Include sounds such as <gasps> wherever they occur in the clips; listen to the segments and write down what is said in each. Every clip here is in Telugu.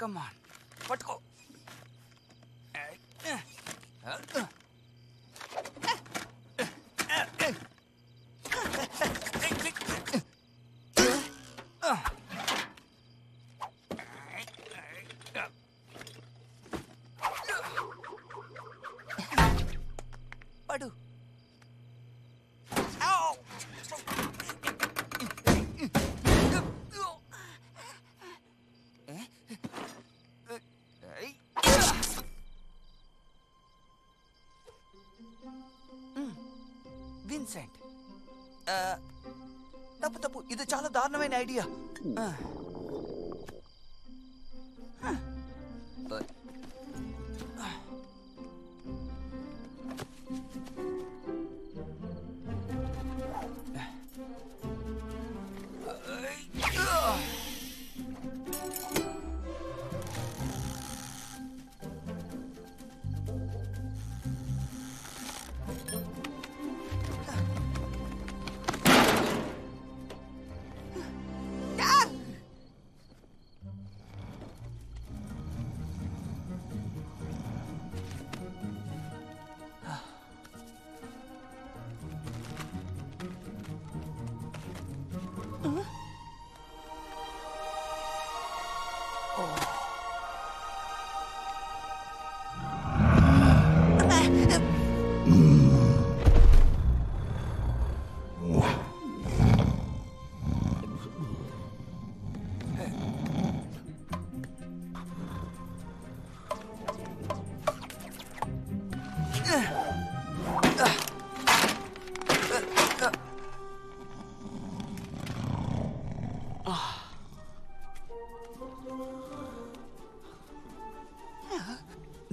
కమాన్ పట్టుకో విన్సెంట్ ఆ, తప్పు తప్పు. ఇది చాలా దారుణమైన ఐడియా.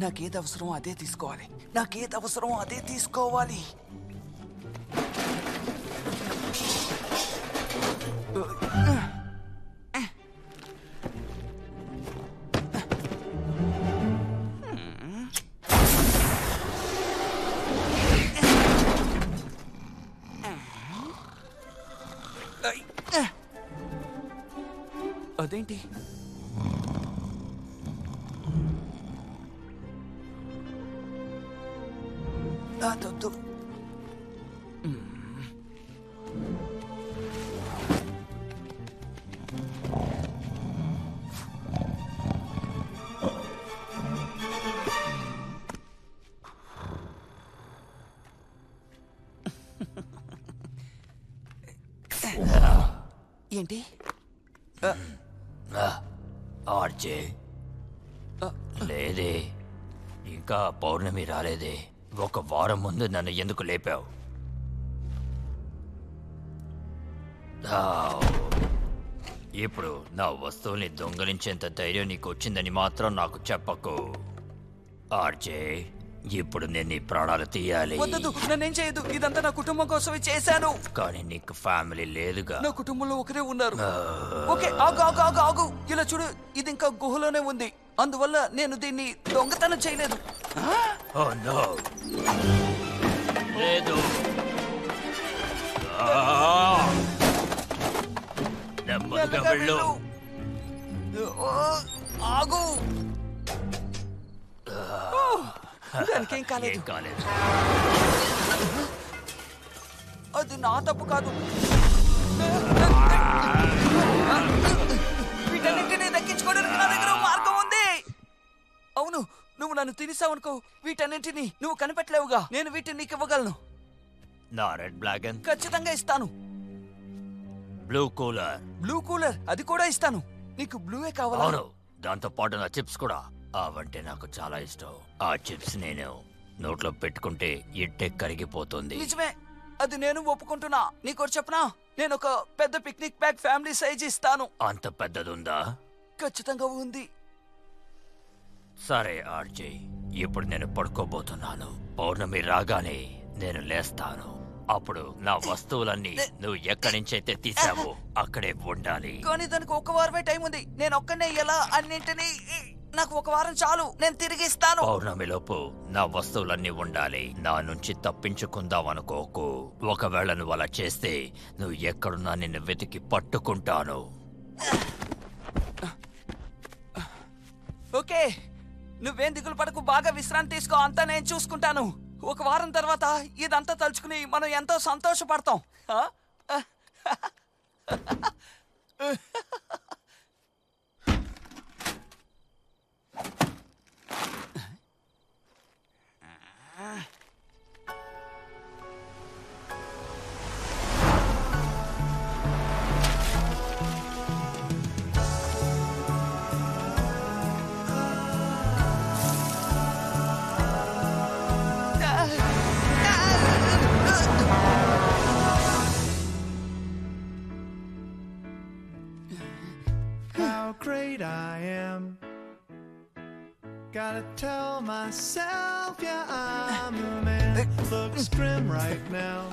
నాకేది అవసరం అదే తీసుకోవాలి నాకేది అవసరం అదే తీసుకోవాలి ఏంటి? ఆర్జే. లేదే ఇంకా పౌర్ణమి రాలేదే. ఒక వారం ముందు నన్ను ఎందుకు లేపావు? ఇప్పుడు నా వస్తువుల్ని దొంగలించేంత ధైర్యం నీకు వచ్చిందని మాత్రం నాకు చెప్పకు. ఆర్జే. ఇప్పుడు నేను నీ ప్రాణాలు తీయాలి. వద్దదు నన్నేం చేయదు. ఇదంతా నా కుటుంబం కోసమే చేశాను. కానీ నీకు ఫ్యామిలీ లేదుగా. నా కుటుంబంలో ఒకరే ఉన్నారు. ఓకే ఆగు ఆగు ఆగు ఆగు. ఇలా చూడు ఇది ఇంకా గుహలోనే ఉంది. అందువల్ల నేను దీన్ని దొంగతనం చేయలేదు. నో లేదు. వెళ్ళు. ఆగు. దానికేం కాలేదు కాలేదు అది నా తప్పు కాదు వీటన్నింటినీ దక్కించుకోవడానికి నా దగ్గర ఓ మార్గం ఉంది అవును నువ్వు నన్ను తినేసావనుకో వీటన్నింటినీ నువ్వు కనిపెట్టలేవుగా నేను వీటిని నీకు ఇవ్వగలను నా రెడ్ బ్లాగన్ ఖచ్చితంగా ఇస్తాను బ్లూ కూలర్ బ్లూ కూలర్ అది కూడా ఇస్తాను నీకు బ్లూవే కావాలా అవును దాంతో పాటు నా చిప్స్ కూడా అవంటే నాకు చాలా ఇష్టం. ఆ చిప్స్ నేను నోట్లో పెట్టుకుంటే ఇట్టే కరిగిపోతుంది. నిజమే. అది నేను ఒప్పుకుంటున్నా. నీకు చెప్పనా? నేను ఒక పెద్ద పిక్నిక్ బ్యాగ్ ఫ్యామిలీ సైజ్ ఇస్తాను. అంత పెద్దదుందా? ఖచ్చితంగా ఉంది. సరే ఆర్జే. ఇప్పుడు నేను పడుకోబోతున్నాను. పౌర్ణమి రాగానే నేను లేస్తాను. అప్పుడు నా వస్తువులన్నీ నువ్వు ఎక్కడి నుంచైతే తీసావో అక్కడే ఉండాలి. కానీ దానికి ఒక వారమే టైం ఉంది నేను ఒక్కనే ఎలా అన్నింటినీ నాకు ఒక వారం చాలు నేను తిరిగి ఇస్తాను. పౌర్ణమిలోపు నా వస్తువులన్నీ ఉండాలి. నా నుంచి తప్పించుకుందాం అనుకోకు ఒకవేళ నువ్వు అలా చేస్తే నువ్వు ఎక్కడున్నా నిన్ను వెతికి పట్టుకుంటాను. ఓకే నువ్వేం దిగులు పడకు బాగా విశ్రాంతి తీసుకో అంతా నేను చూసుకుంటాను. ఒక వారం తర్వాత ఇదంతా తలుచుకుని మనం ఎంతో సంతోషపడతాం. Great I am. Gotta tell myself, yeah, I'm the man. Looks grim right now.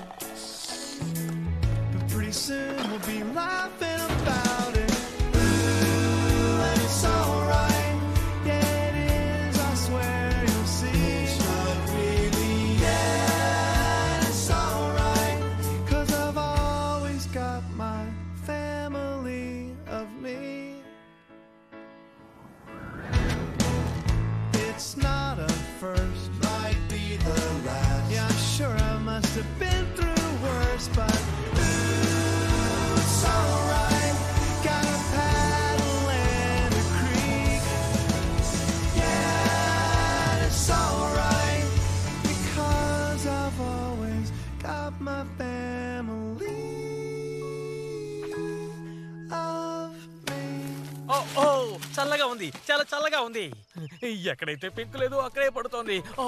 But pretty soon we'll be laughing about it. Ooh, and it's alright. Oh, oh, చల్లగా ఉంది. చాలా చల్లగా ఉంది. ఎక్కడైతే పెంకు లేదు అక్కడే పడుతోంది. ఓ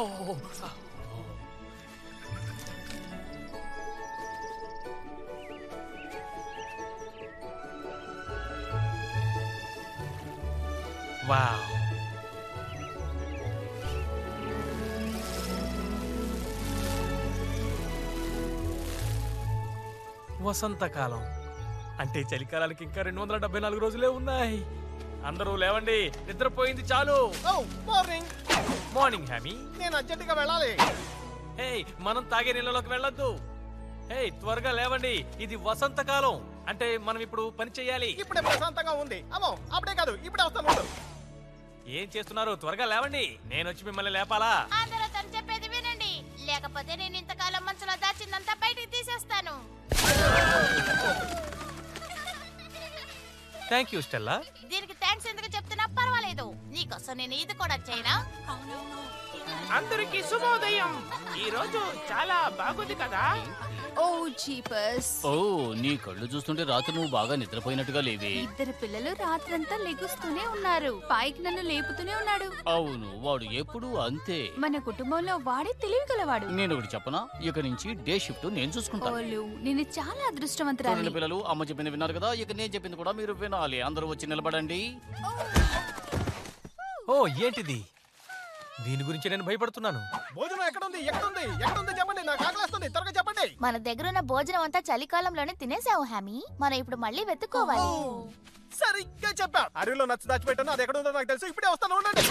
వావ్ వసంతకాలం. అంటే చలికాలానికి ఇంకా రెండు వందల డెబ్బై నాలుగు రోజులే ఉన్నాయి. అందరూ లేవండి. నిద్రపోయింది చాలు. మార్నింగ్. Morning Hammy. నేను అర్జెంటుగా వెళ్ళాలి. హే మనం తాగే నీళ్ళలోకి వెళ్ళొద్దు. హే త్వరగా లేవండి. ఇది వసంతకాలం. అంటే మనం ఇప్పుడు పని చేయాలి. ఇప్పుడే ప్రశాంతంగా ఉంది. అమ్మో అప్పుడే కాదు ఇప్పుడే వస్తాను. ఏం చేస్తున్నారు? త్వరగా లేవండి. నేను వచ్చి మిమ్మల్ని లేపాలా? అందరూ తను చెప్పేది వినండి. లేకపోతే నేను ఇంతకాలం మనసులో దాచిందంతా బయటికి తీసేస్తాను. థ్యాంక్ యూ స్టెల్లా దీనికి థ్యాంక్స్ ఎందుకు చెప్తున్నా పర్వాలేదు. నీకోసం నేను ఇది కూడా చేయనా? అందరికి శుభోదయం ఈ రోజు చాలా బాగుంది కదా? ఓ జీపస్. ఓ నీ కళ్ళు చూస్తుంటే రాత్రి నువ్వు బాగా నిద్రపోయినట్టుగా లేవే. ఇద్దరు పిల్లలు రాత్రంతా లెగుస్తూనే ఉన్నారు. పైకి నన్ను లేపుతూనే ఉన్నాడు. అవును వాడు ఎప్పుడు అంతే. మన కుటుంబంలో వాడే తెలివి గలవాడు నేను ఒకటి చెప్పనా? ఇక నుంచి డే షిఫ్ట్ నేను చూసుకుంటాను ఓలు నేను చాలా చూడండి అదృష్టవంతురాలి పిల్లలు అమ్మ చెప్పింది విన్నారు కదా ఇక నేను చెప్పింది కూడా మీరు వినాలి. అందరూ వచ్చి నిలబడండి. ఓ ఏంటిది? దీని గురించి నేను భయపడుతున్నాను. భోజనం ఎక్కడ ఉంది ఎక్కడ ఉంది ఎక్కడ ఉంది చెప్పండి. నాకు ఆకలిస్తుంది త్వరగా చెప్పండి. మన దగ్గర ఉన్న భోజనం అంతా చలికాలంలోనే తినేసావు హామీ. మనం ఇప్పుడు మళ్ళీ వెతుక్కోవాలి. సరిగ్గా చెప్పా అడవిలో నచ్చ దాచిపెట్టాను. అది ఎక్కడ ఉందో నాకు తెలుసు. ఇప్పుడే వస్తాను. ఉండండి.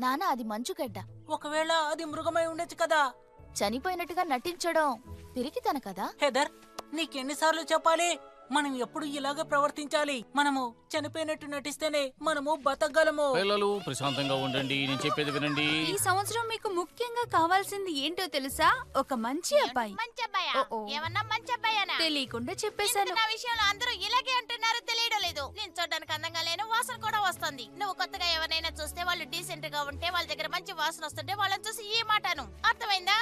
నాన్న అది మంచుగడ్డ ఒకవేళ అది మృగమై ఉండొచ్చు కదా. చనిపోయినట్టుగా నటించడం పిరికితన కదా? హెదర్ నీకెన్నిసార్లు చెప్పాలి? మనం ఎప్పుడు ఇలాగే ప్రవర్తించాలి? మనము చనిపోయినట్టు నటిస్తేనే మనము బతకగలము. పిల్లలు ప్రశాంతంగా ఉండండి నేను చెప్పేది వినండి. ఈ సంవత్సరం మీకు ముఖ్యంగా కావాల్సింది ఏంటో తెలుసా? ఒక మంచి అబ్బాయి. మంచి అబ్బాయా? ఓ, ఓ. ఏమన్నా మంచి అబ్బాయానా? తెలియకుండా చెప్పేశాను. నా విషయంలో అందరూ ఇలాగే అంటున్నారు? తెలియడం లేదు. నేను చూడడానికి అందంగా లేను వాసన కూడా వస్తుంది. నువ్వు కొత్తగా ఎవరైనా చూస్తే వాళ్ళు డీసెంట్గా ఉంటే వాళ్ళ దగ్గర మంచి వాసన వస్తుంటే వాళ్ళని చూసి ఈ మాటను అర్థమైందా?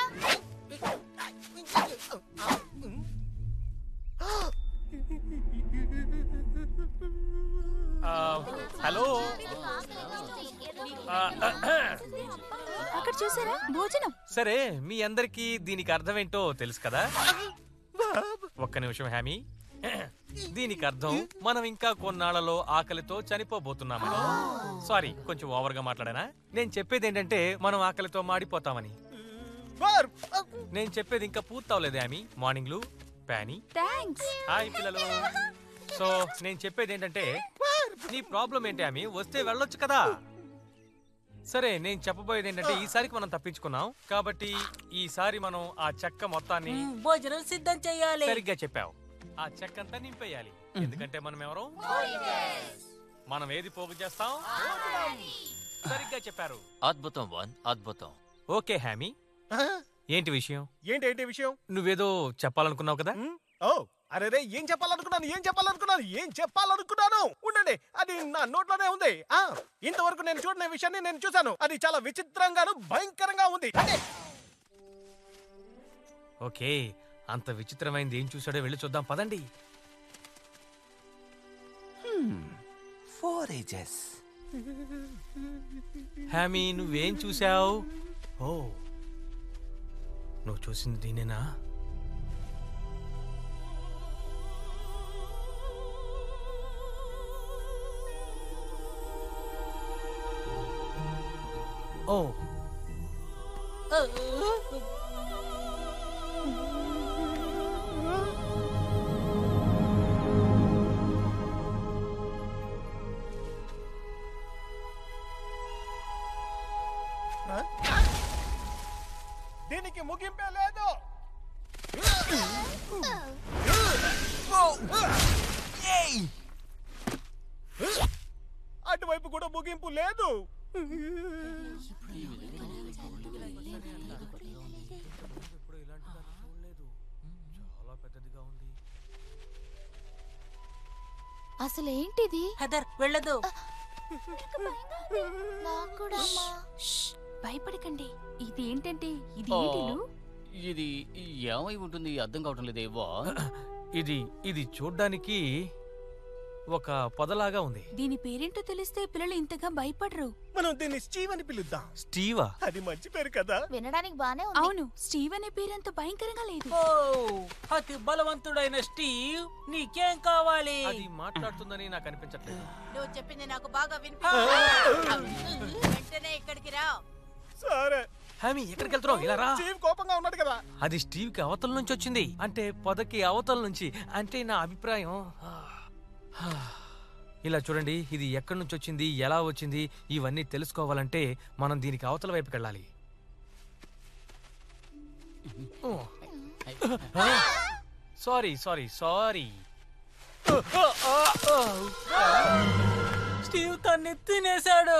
హలో ఆ, అక్కడ చూసారా? భోజనం. సరే మీ అందరికీ దీనికి అర్థం ఏంటో తెలుసు కదా? ఒక్క నిమిషం హ్యామీ దీనికి అర్థం మనం ఇంకా కొన్నాళ్ళలో ఆకలితో చనిపోబోతున్నామని. సారీ కొంచెం ఓవర్గా మాట్లాడానా? నేను చెప్పేది ఏంటంటే మనం ఆకలితో మాడిపోతామని. నేను చెప్పేది ఇంకా పూర్తవలేదు హ్యామీ మార్నింగ్లు ప్యానీ. థ్యాంక్స్ హాయ్ పిల్లలు. సో నేను చెప్పేది ఏంటంటే నీ ప్రాబ్లం ఏంటి ఆమె? వస్తే వెళ్ళొచ్చు కదా? సరే నేను చెప్పబోయేది ఏంటంటే ఈసారికి మనం తప్పించుకున్నాం. కాబట్టి ఈసారి మనం ఆ చెక్క మొత్తాన్ని భోజనం సిద్ధం చెయ్యాలి సరిగ్గా చెప్పావు. ఆ చెక్క అంతా నింపేయాలి ఎందుకంటే మనం ఎవరు? మనం ఏది పోగు చేస్తాం? సరిగ్గా చెప్పారు. అద్భుతం వన్ అద్భుతం. ఓకే హ్యామీ ఏంటి విషయం? ఏంటి ఏంటి విషయం? నువ్వేదో చెప్పాలనుకున్నావు కదా? ఓ. అరే రే ఏం చెప్పాలనుకున్నాను? ఏం చెప్పాలనుకున్నాను? ఏం చెప్పాలనుకున్నాను? ఉండండి అది నా నోట్లోనే ఉంది. ఆ ఇంతవరకు నేను చూడని విషయాన్ని నేను చూశాను. అది చాలా విచిత్రంగాను భయంకరంగా ఉంది. అంటే ఓకే అంత విచిత్రమైంది ఏం చూసాడో వెళ్ళి చూద్దాం పదండి. Four ages. హ్యామీ నువ్వేం చూసావు ఓ నువ్వు చూసింది దీనేనా ఓ దీనికి ముగింపే లేదు. అటువైపు కూడా ముగింపు లేదు. చాలా పెద్దదిగా ఉంది. అసలు ఏంటిది హెదర్ వెళ్ళదు భయపడకండి. ఇది ఏంటంటే ఇది? ఇది ఏమై ఉంటుంది? అర్థం కావటం లేదేవా ఇది ఇది చూడ్డానికి ఒక పొదలాగా ఉంది. దీని పేరేంటో తెలిస్తే పిల్లలు ఇంతగా భయపడరు. మనం దీన్ని స్టీవ్ అని పిలుద్దాం. స్టీవా? అది మంచి పేరు కదా. వినడానికి బానే ఉంది. అవును స్టీవ్ అనే పేరంత భయంకరంగా లేదు. ఓ అతి బలవంతుడైన స్టీవ్ నీకేం కావాలి? అది మాట్లాడుతుందని నాకు అనిపించట్లేదు. నువ్వు చెప్పింది నాకు బాగా వినిపి వెంటనే ఇక్కడికి రా. సరే. హామీ ఎక్కడికి వెళ్తున్నావు? ఇలా రా. స్టీవ్ కోపంగా ఉన్నాడు కదా. అది స్టీవ్కి అవతల నుంచి వచ్చింది. అంటే పొదకి అవతల నుంచి. అంటే నా అభిప్రాయం <sighs> ఇలా చూడండి ఇది ఎక్కడి నుంచి వచ్చింది ఎలా వచ్చింది ఇవన్నీ తెలుసుకోవాలంటే మనం దీనికి అవతల వైపుకి వెళ్ళాలి. Sorry sorry sorry. స్టీవ్ తన్ని తినేశాడు.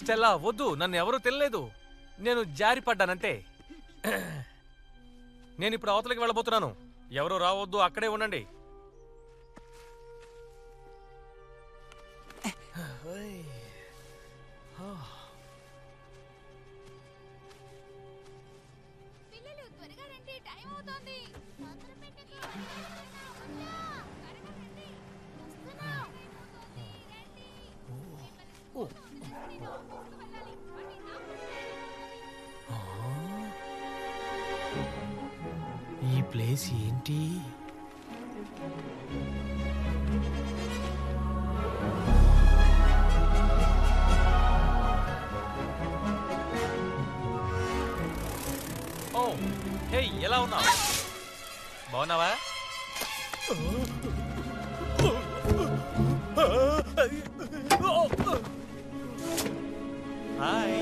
స్టెల్లా వద్దు నన్ను ఎవరూ తెలియలేదు నేను జారి పడ్డానంతే <clears throat> నేను ఇప్పుడు అవతలకి వెళ్ళబోతున్నాను. ఎవరు రావద్దు అక్కడే ఉండండి. ఏంటి? ఓ హే ఎలా ఉన్నావు? బాగున్నావా? హాయ్.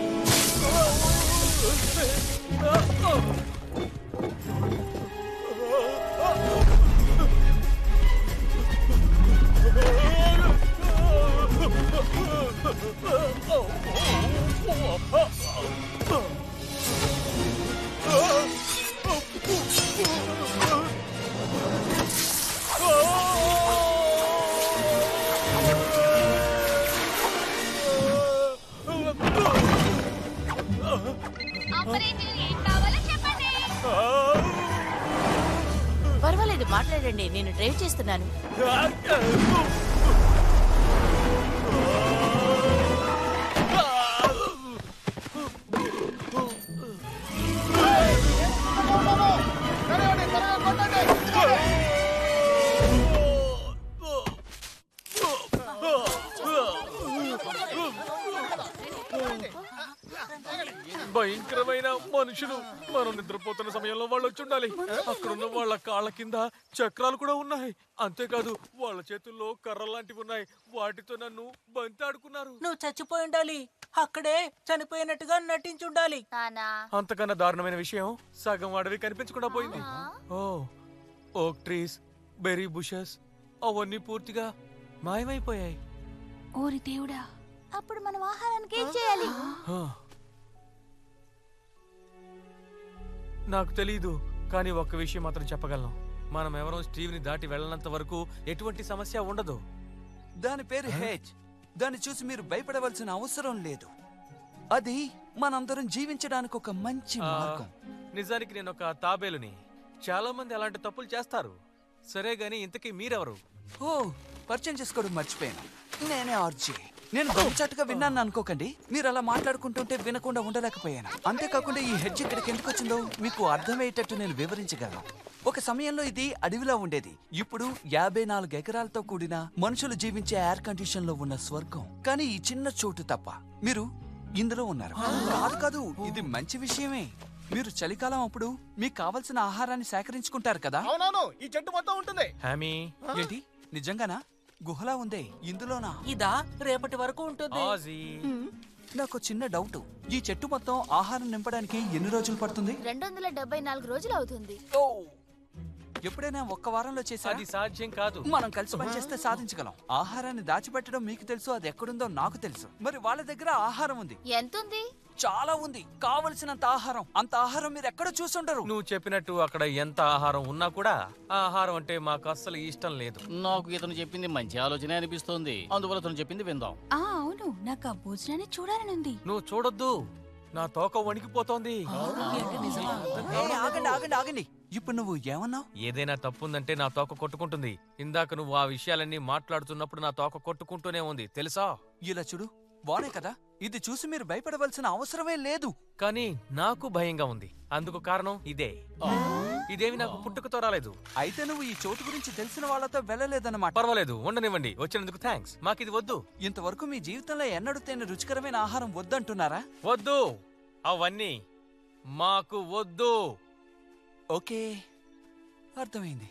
పర్వాలేదు మాట్లాడండి. నేను డ్రైవ్ చేస్తున్నాను. మనుషులు మనం నిద్రపోతున్న సమయంలో వాళ్ళు వచ్చి ఉండాలి. అక్కడున్న వాళ్ళ కాళ్ళ కింద చక్రాలు కూడా ఉన్నాయి. అంతేకాదు వాళ్ళ చేతుల్లో కర్ర లాంటివి ఉన్నాయి. వాటితో నన్ను బంతి ఆడుకున్నారు నువ్వు చచ్చిపోయి ఉండాలి. అక్కడే చనిపోయినట్టుగా నటించుండాలి అంతకన్నా దారుణమైన విషయం సగం అడవి కనిపించకుండా పోయింది. ఓ ఓక్ ట్రీస్ బెర్రీ బుషెస్ అవన్నీ పూర్తిగా మాయమైపోయాయి. ఓరి దేవుడా. అప్పుడు మనం ఆహారానికి ఏం చేయాలి? నాకు తెలీదు కానీ ఒక్క విషయం మాత్రం చెప్పగలను. మనం ఎవరం స్టీవ్ని దాటి వెళ్ళనంత వరకు ఎటువంటి సమస్య ఉండదు. దాని పేరు హెచ్ దాన్ని చూసి మీరు భయపడవలసిన అవసరం లేదు. అది మనందరం జీవించడానికి ఒక మంచి మార్గం. నిజానికి నేను ఒక తాబేలుని. చాలా మంది అలాంటి తప్పులు చేస్తారు. సరే గాని ఇంతకీ మీరెవరు? ఓ పరిచయం చేసుకోవడం మర్చిపోయాను. నేనే ఆర్జే. నేను గొంచాటుగా విన్నాను అనుకోకండి. మీరు అలా మాట్లాడుకుంటుంటే వినకుండా ఉండలేకపోయాను. అంతేకాకుండా ఈ హెడ్జ్ ఇక్కడికి ఎందుకు వచ్చిందో మీకు అర్థమయ్యేటట్టు నేను వివరించగలను. ఒక సమయంలో ఇది అడవిలో ఉండేది. ఇప్పుడు యాభై నాలుగు ఎకరాలతో కూడిన మనుషులు జీవించే ఎయిర్ కండిషన్లో ఉన్న స్వర్గం. కానీ ఈ చిన్న చోటు తప్ప మీరు ఇందులో ఉన్నారు. కాదు కాదు ఇది మంచి విషయమే. మీరు చలికాలం అప్పుడు మీకు కావలసిన ఆహారాన్ని సేకరించుకుంటారు కదా? అవునవును ఈ చెట్టు మొత్తం ఉంటుంది. హ్యామీ ఏంటి? నిజంగానా? గుహలా ఉందే ఇందులోనా? ఇదా రేపటి వరకు ఉంటుంది. ఆజీ. నాకు చిన్న డౌట్. ఈ చెట్టు మొత్తం ఆహారం నింపడానికి ఎన్ని రోజులు పడుతుంది? రెండు వందల డెబ్బై నాలుగు రోజులు అవుతుంది. ఎప్పుడైనా ఒక్క వారంలో చేసా అది సాధ్యం కాదు. మనం కలిసి పనిచేస్తే సాధించగలం. ఆహారాన్ని దాచిపెట్టడం మీకు తెలుసు అది ఎక్కడుందో నాకు తెలుసు. మరి వాళ్ళ దగ్గర ఆహారం ఉంది. ఎంతుంది? చాలా ఉంది. కావలసినంత ఆహారం. అంత ఆహారం మీరు ఎక్కడ చూసుండరు నువ్వు చెప్పినట్టు అక్కడ ఎంత ఆహారం ఉన్నా కూడా ఆ ఆహారం అంటే మాకు అస్సలు ఇష్టం లేదు. నాకు ఇతను చెప్పింది మంచి ఆలోచనే అనిపిస్తోంది. అందువల్ల ఇతను చెప్పింది విందాం. ఆ అవును. నాకు ఆ భోజనాన్ని చూడాలనుంది. నువ్వు చూడొద్దు. నా తోక వణికిపోతోంది. ఏయ్, ఆగండి ఆగండి ఆగండి ఇప్పుడు నువ్వు ఏమన్నావు? ఏదైనా తప్పుందంటే నా తోక కొట్టుకుంటుంది. ఇందాక నువ్వు ఆ విషయాలన్నీ మాట్లాడుతున్నప్పుడు నా తోక కొట్టుకుంటూనే ఉంది. తెలుసా? ఇలా చూడు బానే కదా. ఇది చూసి మీరు భయపడవలసిన అవసరమే లేదు. కానీ నాకు భయంగా ఉంది. అందుకు కారణం ఇదే. ఇదేమి నాకు పుట్టుకతో రాలేదు అయితే నువ్వు ఈ చోటు గురించి తెలిసిన వాళ్ళతో వెళ్ళలేదన్నమాట. పర్వాలేదు ఉండనివ్వండి. వచ్చినందుకు థ్యాంక్స్ మాకిది వద్దు. ఇంతవరకు మీ జీవితంలో ఎన్నడూ తిన్న రుచికరమైన ఆహారం వద్దంటున్నారా? వద్దు. అవన్నీ మాకు వద్దు. ఓకే. అర్థమైంది.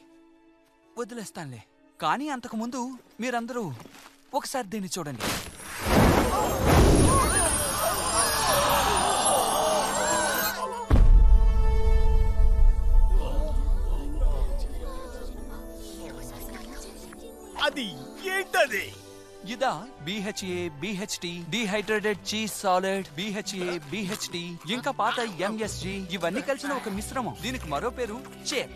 వదిలేస్తానులే. కానీ అంతకుముందు మీరందరూ ఒకసారి దీన్ని చూడండి. ఏంటది ఇదా BHA BHT dehydrated cheese solid BHA BHT ఇంకా పాత ఎంఎస్జి ఇవన్నీ కలిసిన ఒక మిశ్రమం. దీనికి మరో పేరు చేప్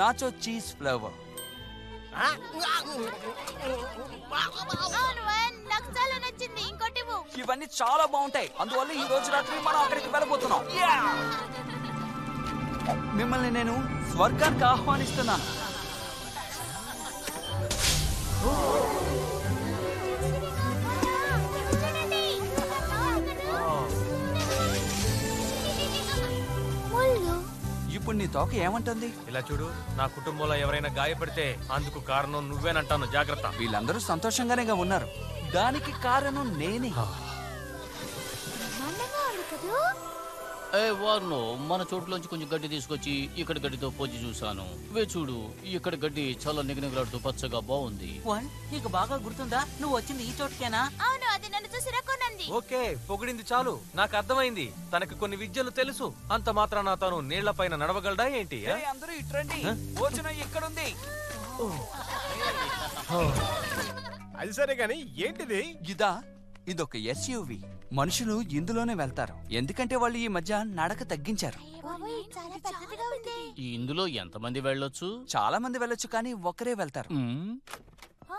నాచో చీజ్ ఫ్లేవర్. ఇవన్నీ చాలా బాగుంటాయి. అందువల్ల ఈ రోజు రాత్రి మనం అక్కడికి వెళ్ళబోతున్నాం. మిమ్మల్ని నేను స్వర్గానికి ఆహ్వానిస్తున్నాను. ఇప్పుడు నీ తోక ఏమంటుంది? ఇలా చూడు నా కుటుంబంలో ఎవరైనా గాయపడితే అందుకు కారణం నువ్వేనంటాను జాగ్రత్త. వీళ్ళందరూ సంతోషంగానేగా ఉన్నారు. దానికి కారణం నేనే. ఏ వార్నో మన చోట్లోంచి కొంచెం గడ్డి తీసుకొచ్చి ఇక్కడ గడ్డితో పోచి చూశాను. వే చూడు ఇక్కడ గడ్డి చాలా నిగనిగలాడుతూ పచ్చగా బాగుంది వన్ నీకు బాగా గుర్తుందా? నువ్వు వచ్చింది ఈ చోటుకేనా? అవును అది నన్ను చూసి రక్కునంది. ఓకే పొగిడింది చాలు. నాకు అర్థమైంది. తనకి కొన్ని విద్యలు తెలుసు. అంత మాత్రాన తను నీళ్ళ పైన నడవగలడా ఏంటి అందరూ ఇట్రండి. భోజనం ఇక్కడుంది. అది సరే గాని ఏంటిది? ఇదా ఇదొక ఎస్యూవి మనుషులు ఇందులోనే వెళ్తారు. ఎందుకంటే వాళ్ళు ఈ మధ్య నడక తగ్గించారు. ఇందులో ఎంతమంది వెళ్ళొచ్చు? చాలా మంది వెళ్ళొచ్చు కానీ ఒక్కరే వెళ్తారు.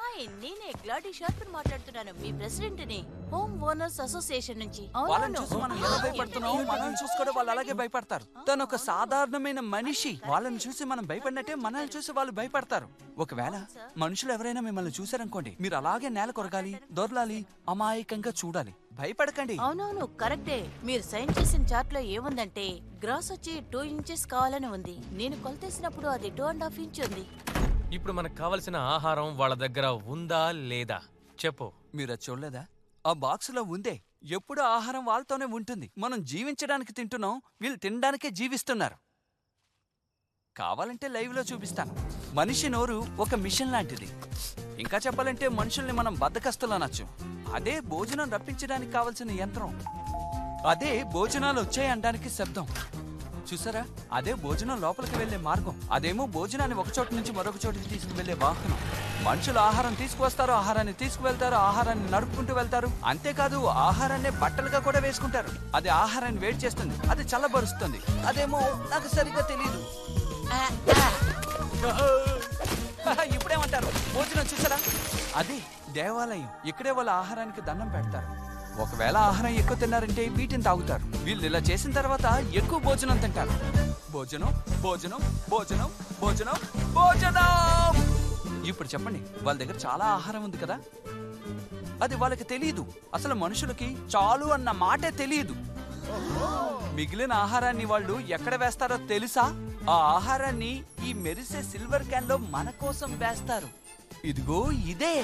హాయ్ నేను ఎగ్లాడి షార్ప్ మాట్లాడుతున్నాను మీ ప్రెసిడెంట్ని హోమ్ ఓనర్స్ అసోసియేషన్ నుంచి. వాళ్ళని చూసి మనం ఎలా భయపడుతున్నాం? మనల్ని చూసి కూడా వాళ్ళు అలాగే భయపడతారు. తను ఒక సాధారణమైన మనిషి. వాళ్ళని చూసి మనం భయపడినట్టే మనల్ని చూసి వాళ్ళు భయపడతారు. ఒకవేళ మనుషులు ఎవరైనా మిమ్మల్ని చూసారనుకోండి మీరు అలాగే నేల కొరగాలి దొరలాలి అమాయకంగా చూడాలి. భయపడకండి. అవునవును కరెక్టే. మీరు సైన్ చేసిన చార్ట్లో ఏముందంటే గ్రాస్ వచ్చి టూ ఇంచెస్ కావాలని ఉంది. నేను కొలతేసినప్పుడు అది టూ అండ్ హాఫ్ ఇంచ్ ఉంది. ఇప్పుడు మనకు కావలసిన ఆహారం వాళ్ళ దగ్గర ఉందా లేదా? చెప్పు. మీరు అది చూడలేదా? ఆ బాక్స్లో ఉందే. ఎప్పుడు ఆహారం వాళ్ళతోనే ఉంటుంది. మనం జీవించడానికి తింటున్నాం వీళ్ళు తినడానికే జీవిస్తున్నారు. కావాలంటే లైవ్లో చూపిస్తాను. మనిషి నోరు ఒక మిషన్ లాంటిది. ఇంకా చెప్పాలంటే మనుషుల్ని మనం బద్దకస్తులు అనొచ్చు అదే భోజనం రప్పించడానికి కావలసిన యంత్రం. అదే భోజనాలు వచ్చాయి అనడానికి శబ్దం. చూసారా? అదే భోజనం లోపలికి వెళ్ళే మార్గం. అదేమో భోజనాన్ని ఒక చోటు నుంచి మరొక చోటికి తీసుకువెళ్ళే వాహనం. మనుషులు ఆహారం తీసుకువస్తారు ఆహారాన్ని తీసుకువెళ్తారు ఆహారాన్ని నడుపుకుంటూ వెళ్తారు. అంతేకాదు ఆహారాన్ని బట్టలుగా కూడా వేసుకుంటారు. అది ఆహారాన్ని వేడి చేస్తుంది అది చల్లబరుస్తుంది. అదేమో నాకు సరిగ్గా తెలియదు <laughs> ఇప్పుడేమంటారు? భోజనం చూసారా? అది దేవాలయం. ఇక్కడే వాళ్ళ ఆహారానికి దండం పెడతారు. ఒకవేళ ఆహారం ఎక్కువ తిన్నారంటే వీటిని తాగుతారు. వీళ్ళు ఇలా చేసిన తర్వాత ఎక్కువ భోజనం తింటారు. భోజనం భోజనం భోజనం భోజనం భోజనం! ఇప్పుడు చెప్పండి వాళ్ళ దగ్గర చాలా ఆహారం ఉంది కదా? అది వాళ్ళకి తెలియదు అసలు మనుషులకి చాలు అన్న మాటే తెలియదు మిగిలిన ఆహారాన్ని వాళ్ళు ఎక్కడ వేస్తారో తెలుసా? ఆ ఆహారాన్ని ఈ మెరిసే సిల్వర్ క్యాన్లో మన కోసం వేస్తారు. ఇదిగో ఇదే.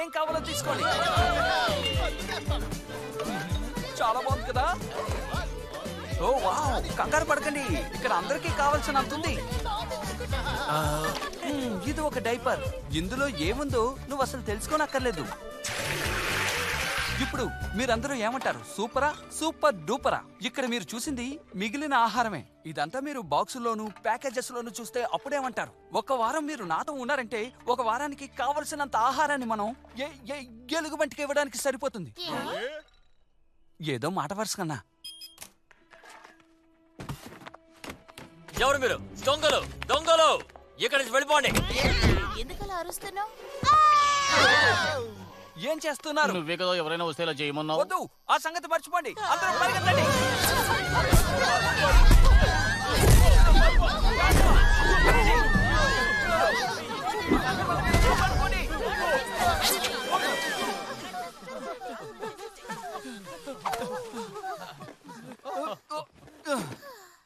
ఏం కావాలో తీసుకోండి. చాలా బాగుంది కదా? ఓ వావ్ కంగారు పడకండి. ఇక్కడ అందరికీ కావాల్సినంత ఉంది. ఇది ఒక డైపర్. ఇందులో ఏముందో నువ్వు అసలు తెలుసుకోనక్కర్లేదు. ఇప్పుడు మీరందరూ ఏమంటారు? సూపరా? సూపర్ డూపరా? ఇక్కడ మీరు చూసింది మిగిలిన ఆహారమే. ఇదంతా మీరు బాక్సుల్లోను ప్యాకేజెస్ లోను చూస్తే అప్పుడేమంటారు? ఒక వారం మీరు నాతో ఉన్నారంటే ఒక వారానికి కావలసినంత ఆహారాన్ని మనం ఎలుగుబంటికి ఇవ్వడానికి సరిపోతుంది. ఏదో మాట వరుస కన్నా. ఎవరు మీరు? దొంగలు! దొంగలు! ఇక్కడి నుంచి వెళ్ళిపోండి. ఎందుకలా అరుస్తున్నావు? ఏం చేస్తున్నారు? నువ్వే కదా ఎవరైనా వస్తే ఇలా చేయమన్నావు? వద్దు ఆ సంగతి మర్చిపోండి. అందరూ పరిగెత్తండి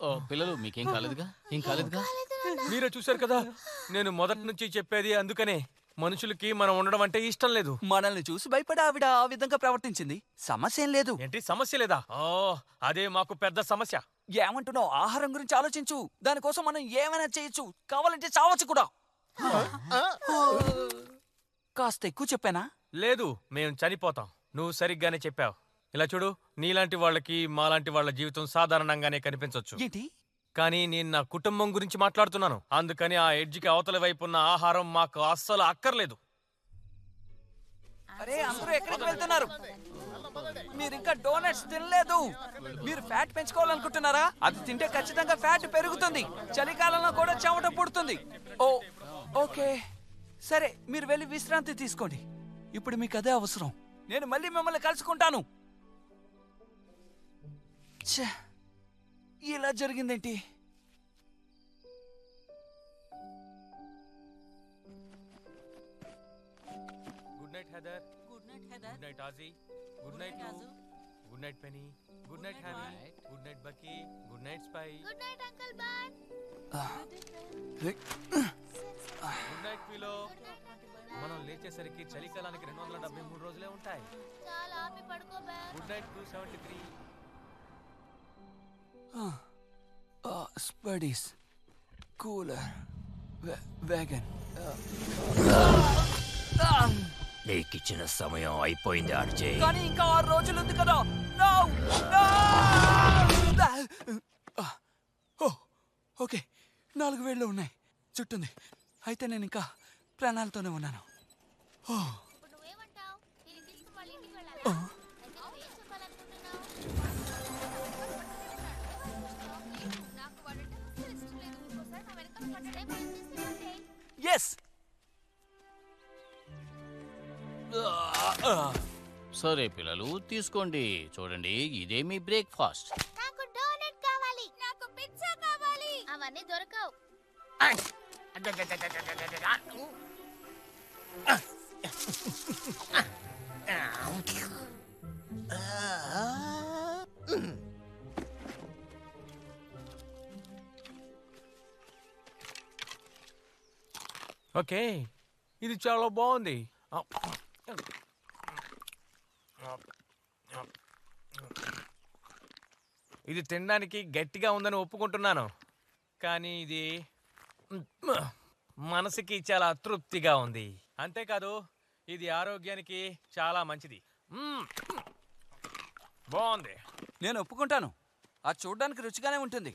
ఓ, పిల్లలు మీకేం కాలేదుగా? ఏం కాలేదుగా? మీరే చూశారు కదా నేను మొదటి నుంచి చెప్పేది అందుకనే. మనుషులకి మనం ఉండడం అంటే ఇష్టం లేదు. మనల్ని చూసి భయపడి ఆవిడ ఆ విధంగా ప్రవర్తించింది. సమస్య ఏం లేదు. ఏంటి సమస్య లేదా? ఓ అదే మాకు పెద్ద సమస్య. ఏమంటున్నావు? ఆహారం గురించి ఆలోచించు. దానికోసం మనం ఏమైనా చేయొచ్చు. కావాలంటే చావచ్చు కూడా. కాస్త ఎక్కువ చెప్పానా? లేదు మేము చనిపోతాం. నువ్వు సరిగ్గానే చెప్పావు. ఇలా చూడు నీలాంటి వాళ్ళకి మాలాంటి వాళ్ళ జీవితం సాధారణంగానే కనిపించొచ్చు. ఏంటి? కానీ నేను నా కుటుంబం గురించి మాట్లాడుతున్నాను. అందుకని ఆ ఎడ్జికి అవతల వైపు ఉన్న ఆహారం మాకు అస్సలు అక్కర్లేదు. అరే అందరూ ఎక్కడికి వెళ్తున్నారు? మీరు ఇంకా డోనట్స్ తినలేదు. మీరు ఫ్యాట్ పెంచుకోవాలనుకుంటున్నారా? అది తింటే ఖచ్చితంగా ఫ్యాట్ పెరుగుతుంది. చలికాలంలో కూడా చెమట పుడుతుంది. Oh okay. సరే మీరు వెళ్ళి విశ్రాంతి తీసుకోండి. ఇప్పుడు మీకు అదే అవసరం. నేను మళ్ళీ మిమ్మల్ని కలుసుకుంటాను. ఛే, ఇలా జరిగిందేంటి good night Heather good night Heather good night Aussie good night Raju good night Penny good night Hammy good night Bucky good night spy good night uncle బాన్ గుడ్ నైట్ పిలో మనం లేచేసరికి చలికాలానికి రెండు వందల డెబ్బై మూడు రోజులే ఉంటాయి చాలా ఆపి పడుకో బాన్ good night two seventy three స్పడీస్ cooler wagon నీకిచ్చిన సమయం అయిపోయింది ఆర్జే. కానీ ఇంకా ఆరు రోజులు ఉంది కదా నో ఓ ఓకే నాలుగు వేళ్ళు ఉన్నాయి. చుట్టుంది. అయితే నేను ఇంకా ప్రాణాలతోనే ఉన్నాను. ఓ ఎస్ సరే పిల్లలు తీసుకోండి. చూడండి ఇదే మీ బ్రేక్ఫాస్ట్. నాకు డోనట్ కావాలి. నాకు పిజ్జా కావాలి. అవన్నీ దొరకవు. ఓకే. ఇది చాలా బాగుంది. ఇది తినడానికి గట్టిగా ఉందని ఒప్పుకుంటున్నాను. కానీ ఇది మనసుకి చాలా తృప్తిగా ఉంది. అంతేకాదు ఇది ఆరోగ్యానికి చాలా మంచిది. బాగుంది. నేను ఒప్పుకుంటాను. అది చూడడానికి రుచిగానే ఉంటుంది.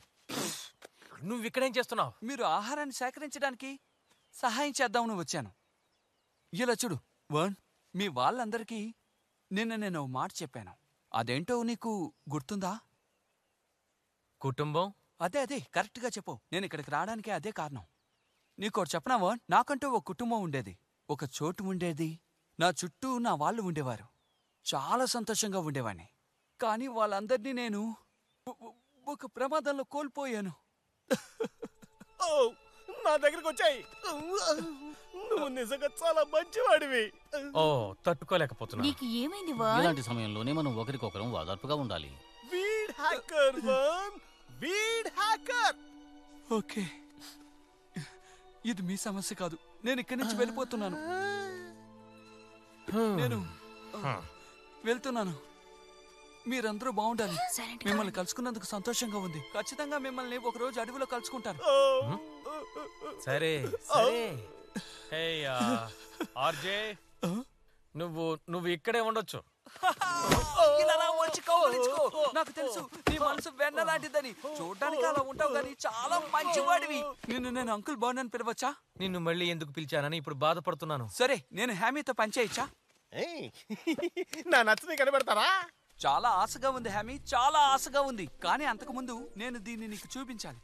నువ్వు ఇక్కడేం చేస్తున్నావు? మీరు ఆహారాన్ని సేకరించడానికి సహాయం చేద్దామని వచ్చాను. ఇలా చూడు వన్ మీ వాళ్ళందరికీ నిన్న నేను మాట చెప్పాను. అదేంటో నీకు గుర్తుందా? కుటుంబం? అదే అదే కరెక్ట్గా చెప్పు. నేను ఇక్కడికి రావడానికే అదే కారణం. నీకోటి చెప్పనా వన్ నాకంటూ ఒక కుటుంబం ఉండేది. ఒక చోటు ఉండేది. నా చుట్టూ నా వాళ్ళు ఉండేవారు. చాలా సంతోషంగా ఉండేవాడిని. కానీ వాళ్ళందరినీ నేను ఒక ప్రమాదంలో కోల్పోయాను. <laughs> ఓ! నా దగ్గరికి వచ్చాయి. నువ్వు నిజంగా చాలా మంచివాడివి. ఓ తట్టుకోలేకపోతున్నా. నీకు ఏమైంది వన్ ఇలాంటి సమయంలోనే మనం ఒకరికొకరం వాదార్పుగా ఉండాలి. Weed hacker one. Weed hacker. Okay. ఇది మీ సమస్య కాదు. నేను ఇక్కడి నుంచి వెళ్ళిపోతున్నాను. నేను వెళ్తున్నాను. మీరందరూ బాగుండాలి. మిమ్మల్ని కలుసుకున్నందుకు సంతోషంగా ఉంది. ఖచ్చితంగా మిమ్మల్ని ఒక రోజు అడవిలో కలుసుకుంటాను. సరే సరే. హే ఆర్జే నువ్వు నువ్వు ఇక్కడే ఉండొచ్చు. <laughs> కౌగిలించుకో. నాకు తెలుసు నీ మనసు వెన్న లాంటిదని. చూడ్డానికి అలా ఉంటావు కానీ చాలా మంచివాడివి. నిన్ను నేను అంకుల్ బాన్ అని పిలవచ్చా? నిన్ను మళ్ళీ ఎందుకు పిలిచానని ఇప్పుడు బాధపడుతున్నాను. సరే నేను హ్యామీతో పనిచేయచ్చా <laughs> నా నచ్చని కనబెడతారా చాలా ఆశగా ఉంది హ్యామీ చాలా ఆశగా ఉంది. కానీ అంతకు ముందు నేను దీన్ని నీకు చూపించాలి.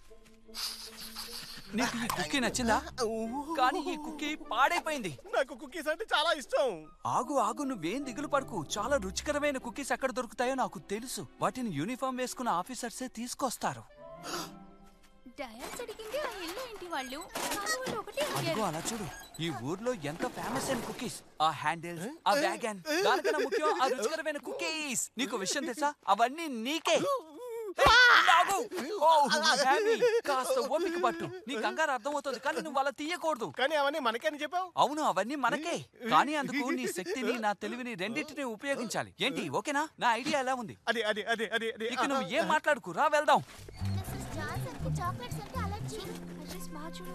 నీకు ఈ కుక్కీ నచ్చిందా? కానీ ఈ కుక్కీ పాడైపోయింది. నాకు కుకీస్ అంటే చాలా ఇష్టం. ఆగు ఆగు నువ్వేం దిగులు పడకు. చాలా రుచికరమైన కుక్కీస్ ఎక్కడ దొరుకుతాయో నాకు తెలుసు. వాటిని యూనిఫామ్ వేసుకున్న ఆఫీసర్సే తీసుకొస్తారు. డయాన్స్ అడిగింది ఆ ఇల్లు ఏంటి వాళ్ళు? కానీ వాళ్ళు ఒకటే అడిగారు. అలా చూడు. ఈ ఊర్లో ఎంత ఫేమస్ అయిన కుకీస్ ఆ హ్యాండిల్స్ ఆ వ్యాగన్ దానికన్నా ముఖ్యం ఆ రుచికరమైన కుకీస్ నీకు విషయం తెలుసా? అవన్నీ నీకే. ఆగు! ఓ, కాస్త ఓపిక పట్టు. నీ కంగారు అర్థమవుతుంది కానీ నువ్వు అలా తీయకూడదు. కానీ అవన్నీ మనకేని చెప్పావు? అవును అవన్నీ మనకే. కానీ అందుకు నీ శక్తిని నా తెలివిని రెండింటిని ఉపయోగించాలి. ఏంటి? ఓకేనా? నా ఐడియా ఎలా ఉంది? అది అది అది అది అది ఇక నువ్వు ఏం మాట్లాడుకు? రా వెళ్దాం. మిస్సెస్ జాన్సన్కి చాక్లెట్స్ అంటే అలర్జీ. అడ్రస్ బాగా చూడు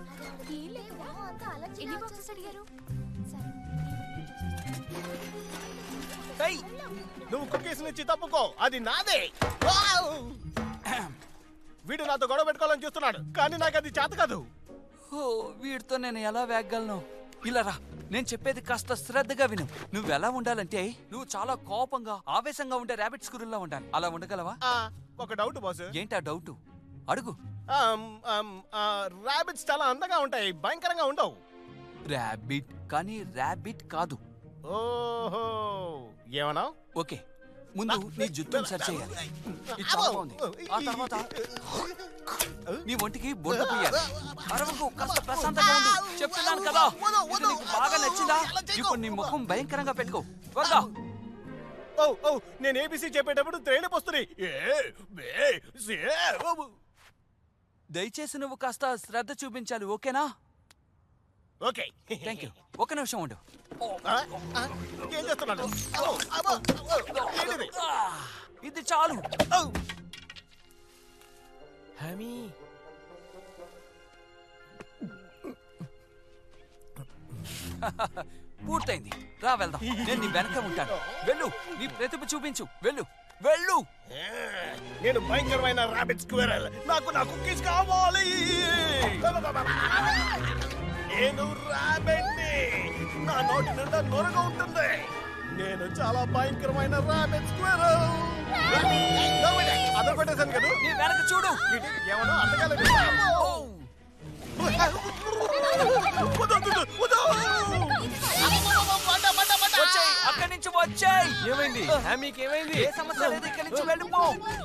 ఏం లేదా అంత అలర్జీ ఎన్ని బాక్సెస్ అడిగారు? ఏయ్, నువ్వు కుకీస్ నుంచి తప్పుకో. అది నాదే. వావ్! వీడు నాతో గొడవ పెట్టుకోవాలని చూస్తున్నాడు కానీ నాకు అది చేత కాదు. ఓ వీడితో నేను ఎలా వేగలను? ఇలా రా నేను చెప్పేది కాస్త శ్రద్ధగా విను. నువ్వు ఎలా ఉండాలంటే నువ్వు చాలా కోపంగా ఆవేశంగా ఉండే ర్యాబిట్ స్కూరుల్లో ఉండాలి. అలా ఉండగలవా? ఆ, ఒక డౌట్ బాస్ ఏంటి ఆ డౌట్ అడుగు. ర్యాబిట్స్ చాలా అందంగా ఉంటాయి భయంకరంగా ఉండవు. ర్యాబిట్ కానీ ర్యాబిట్ కాదు. ఓహో ఏమన్నా? ఓకే ముందు నీ జుట్టును సరి చేయాలి. ఇది చాలా బాగుంది. ఆ తర్వాత నీ ఒంటికి బొట్టు పూయాలి. అరవకు కాస్త ప్రశాంతంగా ఉండు. చెప్తున్నాను కదా ఇది నీకు బాగా నచ్చిందా? ఇప్పుడు నీ ముఖం భయంకరంగా పెట్టుకో. త్వరగా ఓ ఓ నేను ఏబీసీ చెప్పేటప్పుడు త్రేణి వస్తుంది. ఏ బే సే ఓ, ఓ. దయచేసి నువ్వు కాస్త శ్రద్ధ చూపించాలి ఓకేనా? ఓకే. థ్యాంక్ యూ ఒక నిమిషం ఉండు. ఏం చేస్తున్నాడు? ఇది చాలు. <laughs> పూర్తయింది. రా వెళ్దాం. నేను నీ వెనక ఉంటాను. వెళ్ళు నీ ప్రతిభ చూపించు. వెళ్ళు. వెళ్ళు. నేను భయంకరమైన రాబిట్ స్క్వేరల్ నాకు నా కుకీస్ కావాలి. నేను నా నోటి నిండా నొరగ ఉంటుంది. నేను చాలా భయంకరమైన రాబిట్ స్క్వేరల్ అదర్ కొట్టేశాను కదా? నీ వెనక చూడు? ఏమన్నా అక్కడి నుంచి వచ్చేయ్. ఏమైంది? హ్యామీకి ఏమైంది ఏ సమస్య లేదు ఇక్కడి నుంచి వెళ్ళిపో.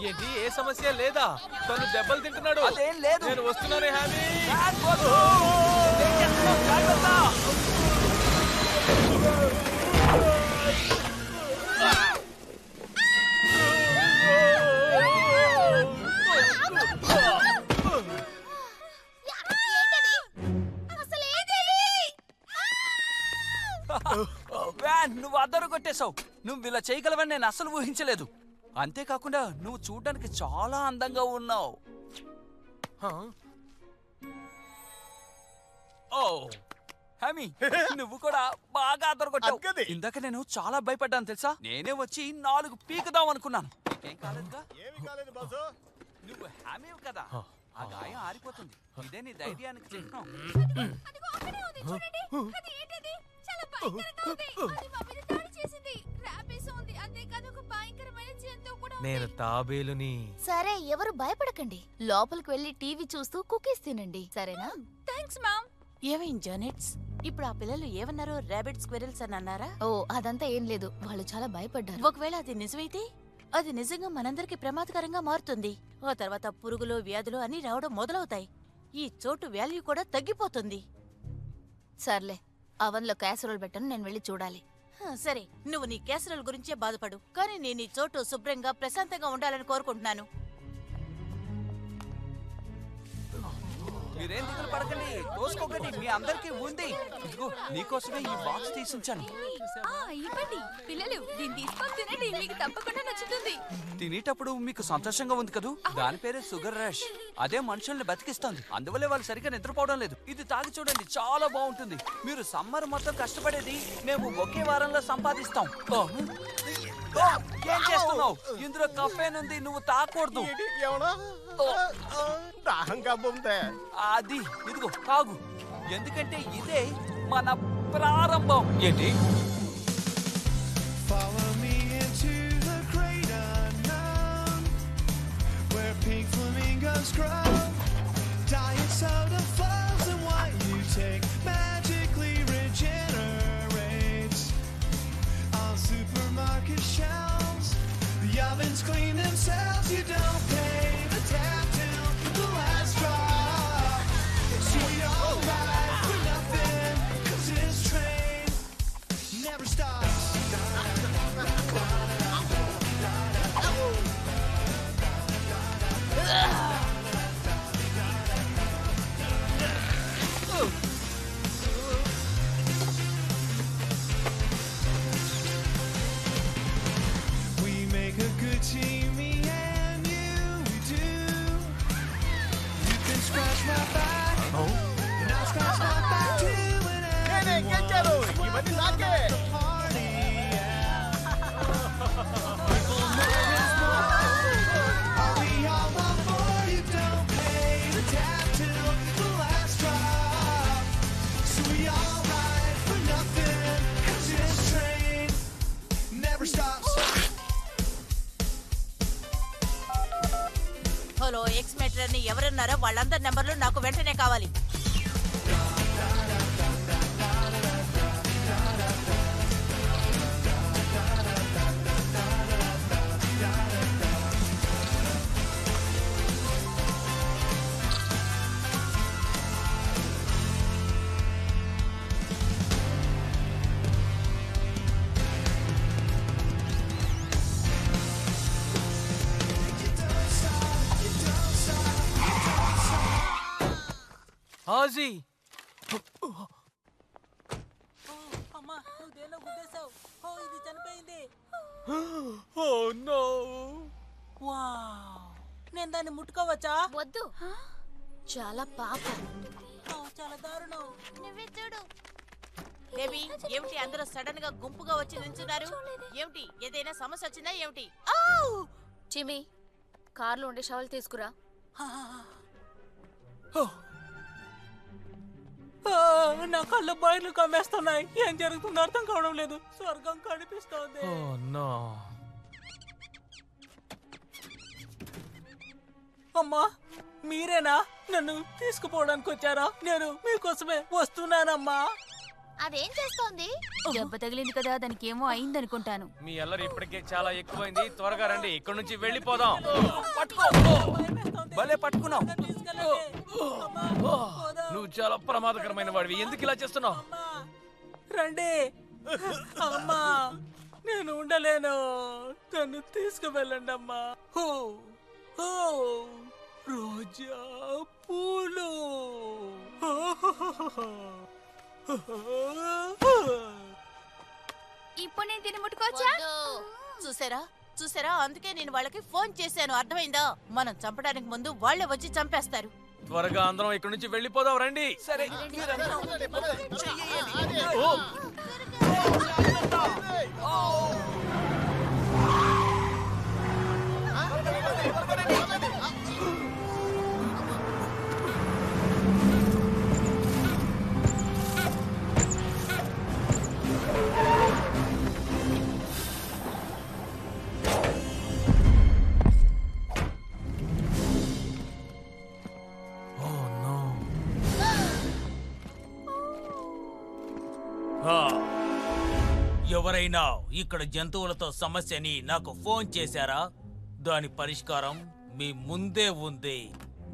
ఏంటి? ఏ సమస్య లేదా? తను దెబ్బలు తింటున్నాడు. అదేం లేదు. నేను వస్తున్నానే హ్యామీ నువ్వు అద్దరు కొట్టేశావు. నువ్వు ఇలా చేయగలవని నేను అసలు ఊహించలేదు. అంతేకాకుండా నువ్వు చూడడానికి చాలా అందంగా ఉన్నావు. ఓ హామీ నువ్వు కూడా బాగా అద్దరు కొట్టావు. అగ్గది. ఇందాక నేను చాలా భయపడ్డాను తెలుసా? నేనే వచ్చి నాలుగు పీకుదాం అనుకున్నాను. ఏం కాలేదుగా ఏమి కాలేదు బాసు. నువ్వు హామీ కదా? ఆ గాయం ఆరిపోతుంది. ఇదే నీ ధైర్యానికి చిహ్నం. నేను తాబేలుని. సరే ఎవరు భయపడకండి. లోపలికి వెళ్ళి టీవీ చూస్తూ కుకీస్ తినండి. సరేనా? థ్యాంక్స్ మామ్ ఏమైంది జానెట్స్? ఇప్పుడు ఆ పిల్లలు ఏమన్నారు ర్యాబిట్ స్క్విరల్స్ అని అన్నారా? ఓ అదంతా ఏం లేదు. వాళ్ళు చాలా భయపడ్డారు. ఒకవేళ అది నిజమైతే అది నిజంగా మనందరికి ప్రమాదకరంగా మారుతుంది. ఆ తర్వాత పురుగులు వ్యాధులు అన్ని రావడం మొదలవుతాయి. ఈ చోటు వాల్యూ కూడా తగ్గిపోతుంది. సర్లే. అవన్లో క్యాసరోల్ పెట్టను నేను వెళ్ళి చూడాలి. హా సరే. నువ్వు నీ కేసరల గురించే బాధపడు. కానీ నేను ఈ చోటు శుభ్రంగా ప్రశాంతంగా ఉండాలని కోరుకుంటున్నాను. మీరేం దిగులు పడకండి. తోసుకోకండి. మీ అందరికీ ఉంది. ఇదిగో నీకోసమే ఈ బాక్స్ తీసుంచాను ఇవ్వండి. పిల్లలు దీన్ని తీసుకొని తినండి. మీకు తప్పకుండా నచ్చుతుంది. తినేటప్పుడు మీకు సంతోషంగా ఉంది కదూ? దాని పేరే షుగర్ రష్. అదే మనుషుల్ని బతికిస్తుంది. అందువల్లే వాళ్ళు సరిగ్గా నిద్రపోవడం లేదు. ఇది తాగి చూడండి. చాలా బాగుంటుంది. మీరు సమ్మర్ మొత్తం కష్టపడేది మేము ఒకే వారంలో సంపాదిస్తాం. ఏం చేస్తున్నావు ఇందులో కఫేన్ ఉంది నువ్వు తాకూడదు దాహంగా ఉంది అది ఇదిగో తాగు ఎందుకంటే ఇదే మన ప్రారంభం ఏంటి Follow me into the great unknown, where pink flamingos grow. Diet soda flows hello X మెట్రర్ ఎవరున్నారో వాళ్ళందరి నెంబర్లు నాకు వెంటనే కావాలి. హాజీ అమ్మా దేనిలో గుద్దేశావు? ఓ ఇది చనిపోయింది. <gasps> Oh no wow. నేను దాన్ని ముట్టుకోవచ్చా? వద్దు. చాలా పాపం. ఓ, చాలా దారుణం. నువ్వే చూడు. బేబీ ఏమిటి అందరూ సడన్గా గుంపుగా వచ్చి నిల్చున్నారు? ఏమిటి? ఏదైనా సమస్య వచ్చిందా? ఏమిటి? చిమి కార్లో ఉండే షవల్ తీసుకురా. ఆ, నా కళ్ళు బయలు కమ్మేస్తున్నాయి. ఏం జరుగుతుందో అర్థం కావడం లేదు. స్వర్గం కనిపిస్తోంది. అమ్మా మీరేనా? నన్ను తీసుకుపోవడానికి వచ్చారా? నేను మీకోసమే వస్తున్నానమ్మా. అదేం చేస్తోంది? దెబ్బ తగిలింది కదా దానికి ఏమో అయిందనుకుంటాను. మీ అల్లరి ఇప్పటికే చాలా ఎక్కువైంది. త్వరగా రండి ఇక్కడ నుంచి వెళ్ళిపోదాం. పట్టుకో. భలే పట్టుకున్నావు. నువ్వు చాలా ప్రమాదకరమైన వాడివి. ఎందుకు ఇలా చేస్తున్నావు? రండి. అమ్మా నేను ఉండలేను. నన్ను తీసుకువెళ్ళండి అమ్మా. హో, హో, రోజా పూలు. ఇప్పుడు నేను తిని ముట్టుకోవచ్చా? చూసారా? చూసారా? అందుకే నేను వాళ్ళకి ఫోన్ చేశాను. అర్థమైందా? మనం చంపడానికి ముందు వాళ్ళే వచ్చి చంపేస్తారు. త్వరగా అందరం ఇక్కడ నుంచి వెళ్ళిపోదాం రండి. సరే. ఓ. ఎవరైనా ఇక్కడ జంతువులతో సమస్యని నాకు ఫోన్ చేశారా? దాని పరిష్కారం మీ ముందే ఉంది.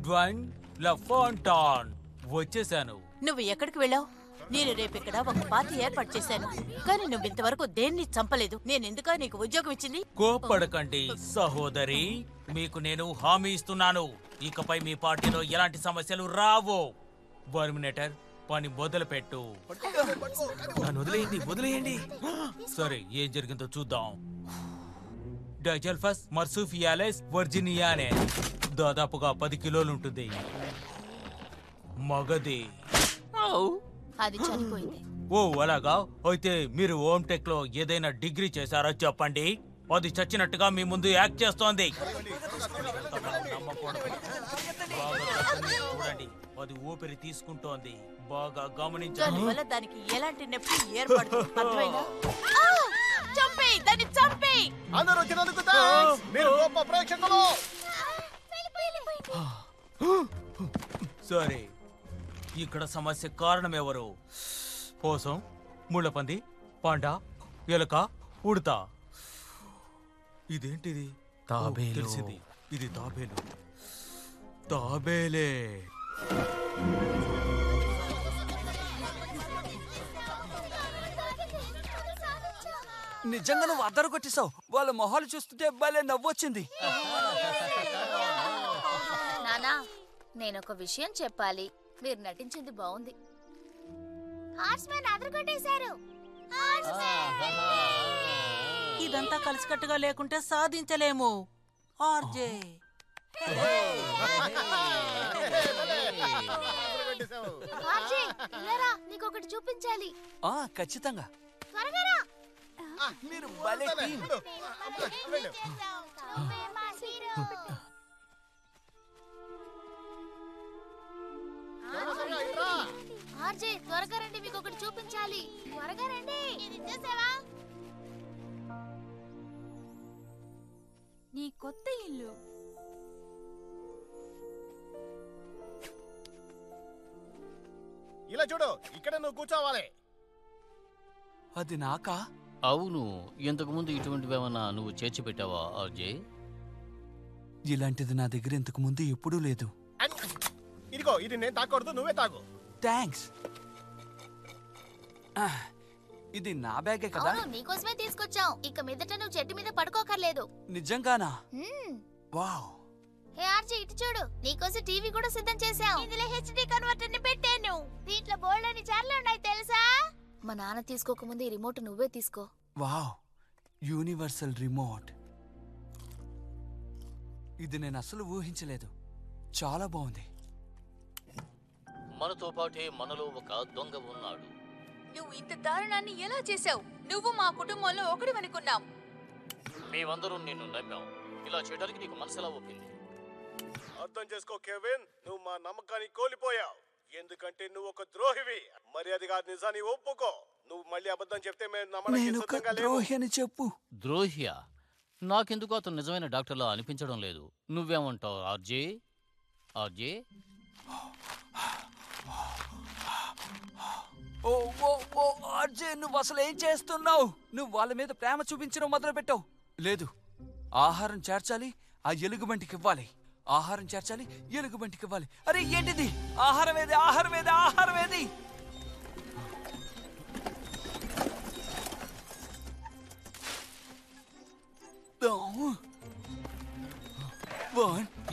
డ్వైన్ లఫాంటాన్ వచ్చేసాను నువ్వు ఎక్కడికి వెళ్ళావు? నేను రేపు ఇక్కడ ఒక పార్టీ ఏర్పాటు చేశాను. కానీ నువ్వు ఇంతవరకు దేన్ని చంపలేదు? నేను ఎందుకా నీకు ఉద్యోగం ఇచ్చింది? కోప్పడకండి సహోదరి. మీకు నేను హామీ ఇస్తున్నాను. ఇకపై మీ పార్టీలో ఎలాంటి సమస్యలు రావు. బర్మినేటర్ పని మొదలు పెట్టు నన్ను వదిలేయండి వదిలేయండి సరే ఏం జరిగిందో చూద్దాం డజల్ఫస్ మర్సూఫియాలెస్ వర్జినియానే దాదాపుగా పది కిలోలు ఉంటుంది మగది అది చనిపోయింది ఓ అలాగా అయితే మీరు హోమ్ టెక్లో ఏదైనా డిగ్రీ చేశారో చెప్పండి అది చచ్చినట్టుగా మీ ముందు యాక్ట్ చేస్తోంది చూడండి అది ఊపిరి తీసుకుంటోంది. బాగా గమనించండి దానివల్ల దానికి ఎలాంటి నొప్పి ఏర్పడదు. అర్థమైందా? ఆ! చంపేయ్ దాన్ని చంపేయ్! అందరూ వచ్చినందుకు థాంక్స్. మీరు గొప్ప ప్రేక్షకులు. సరే. ఇక్కడ సమస్య కారణం ఎవరు కోసం ముళ్ళపంది పాండా ఎలక ఉడత. ఇదేంటిది? తాబేలు. తెలిసింది. ఇది తాబేలు. తాబేలే. నిజంగా నువ్వు అద్దరు కొట్టేశావు. వాళ్ళ మొహాలు చూస్తుంటే భలే నవ్వొచ్చింది. నానా నేను ఒక విషయం చెప్పాలి. మీరు నటించింది బాగుంది. హార్స్మెన్! ఇదంతా కలిసికట్టుగా లేకుంటే సాధించలేము. ఆర్జే! నీకు ఒకటి చూపించాలి ఆ ఖచ్చితంగా త్వరగా రా. మీరు భలే టీం ఆర్జే త్వరగా రండి మీకు ఒకటి చూపించాలి త్వరగా రండి చూసావా నీ కొత్త ఇల్లు ఇలా చూడు ఇక్కడ నువ్వు కూర్చోవాలి. అది నాకా? అవును ఇంతకు ముందు ఇటువంటివేమన్నా నువ్వు చేర్చి పెట్టావా ఆర్జే? ఇలాంటిది నా దగ్గర ఇంతకు ముందు ఎప్పుడూ లేదు. ఇదిగో ఇది నేను తాకూడదు నువ్వే తాగు. థ్యాంక్స్ ఇది నా బ్యాగే కదా? అవును నీకోసమే తీసుకొచ్చాం. ఇక మీదట నువ్వు చెట్టు మీద పడుకోకర్లేదు. నిజంగానా. వావ్. హే ఆర్జీ ఇటు చూడు. నీకోసం టీవీ కూడా సిద్ధం చేశాం ఇందులో హెచ్డి కన్వర్టర్ని పెట్టాను. దీంట్లో బోల్డ్ అని చార్లు ఉన్నాయి తెలుసా? మా నాన్న తీసుకోకముందు ఈ రిమోట్ నువ్వే తీసుకో. వావ్ యూనివర్సల్ రిమోట్ ఇది నేను అసలు ఊహించలేదు. చాలా బాగుంది. మనతో పాటే మనలో ఒక దొంగ ఉన్నాడు. నువ్వు ఇంత దారుణాన్ని ఎలా చేసావు నువ్వు మా కుటుంబంలో ఒకడివనుకున్నాం మేమందరం నిన్ను నమ్మాం. ఇలా చేయడానికి నీకు మనసులా ఒప్పింది? అర్థం చేసుకో కెవిన్. నువ్వు మా నమ్మకాన్ని కోల్పోయావు. ఎందుకంటే నువ్వు ఒక ద్రోహివి. మర్యాదగా నిజాన్ని ఒప్పుకో. నువ్వు మళ్ళీ అబద్ధం చెప్తే మేము నమ్మడానికి నేను ఒక సిద్ధంగా ద్రోహి అని చెప్పు. ద్రోహియా? నాకెందుకు అతను నిజమైన డాక్టర్లా అనిపించడం లేదు. నువ్వేమంటావు ఆర్జే? R J? ఓ ఓ ఓ ఆర్జే నువ్వు అసలు ఏం చేస్తున్నావు? నువ్వు వాళ్ళ మీద ప్రేమ చూపించడం మొదలు పెట్టావు లేదు ఆహారం చేర్చాలి ఆ ఎలుగుబంటికి ఇవ్వాలి ఆహారం చేర్చాలి ఎలుగుబంటికి ఇవ్వాలి అరే ఏంటిది? ఆహారం ఏది? ఆహారం ఏది? ఆహారం ఏది?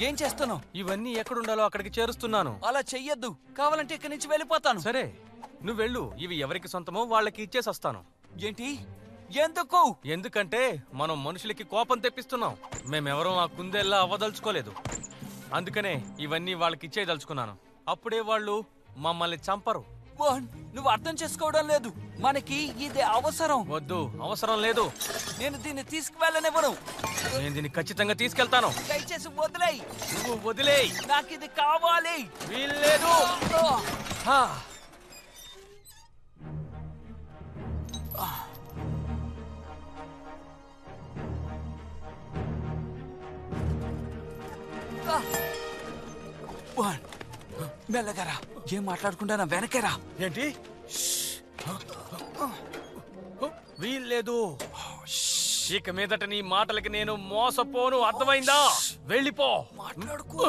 ఏం చేస్తున్నావు? ఇవన్నీ ఎక్కడుండాలో అక్కడికి చేరుస్తున్నాను. అలా చెయ్యొద్దు. కావాలంటే ఇక్కడి నుంచి వెళ్ళిపోతాను. సరే నువ్వు వెళ్ళు. ఇవి ఎవరికి సొంతమో వాళ్ళకి ఇచ్చేసి వస్తాను ఏంటి? ఎందుకు? ఎందుకంటే మనం మనుషులకి కోపం తెప్పిస్తున్నాం. మేమెవరం ఆ కుందేల్లా అవ్వదలుచుకోలేదు అందుకనే ఇవన్నీ వాళ్ళకి ఇచ్చేయదలుచుకున్నాను అప్పుడే వాళ్ళు మమ్మల్ని చంపరు. నువ్వు అర్థం చేసుకోవడం లేదు. మనకి ఇది అవసరం. వద్దు అవసరం లేదు. నేను దీన్ని తీసుకువెళ్ళనివ్వను. నేను దీన్ని ఖచ్చితంగా తీసుకెళ్తాను. దయచేసి వదిలేయ్. నువ్వు వదిలేయ్. నాకు ఇది కావాలి. వీల్లేదు. హా. వాన్, మెల్లగరా ఏం మాట్లాడకుండా నా వెనకేరా ఏంటి? వీల్లేదు ఇక మీదట నీ మాటలకి నేను మోసపోను. అర్థమైందా? వెళ్ళిపో. మాట్లాడుకో.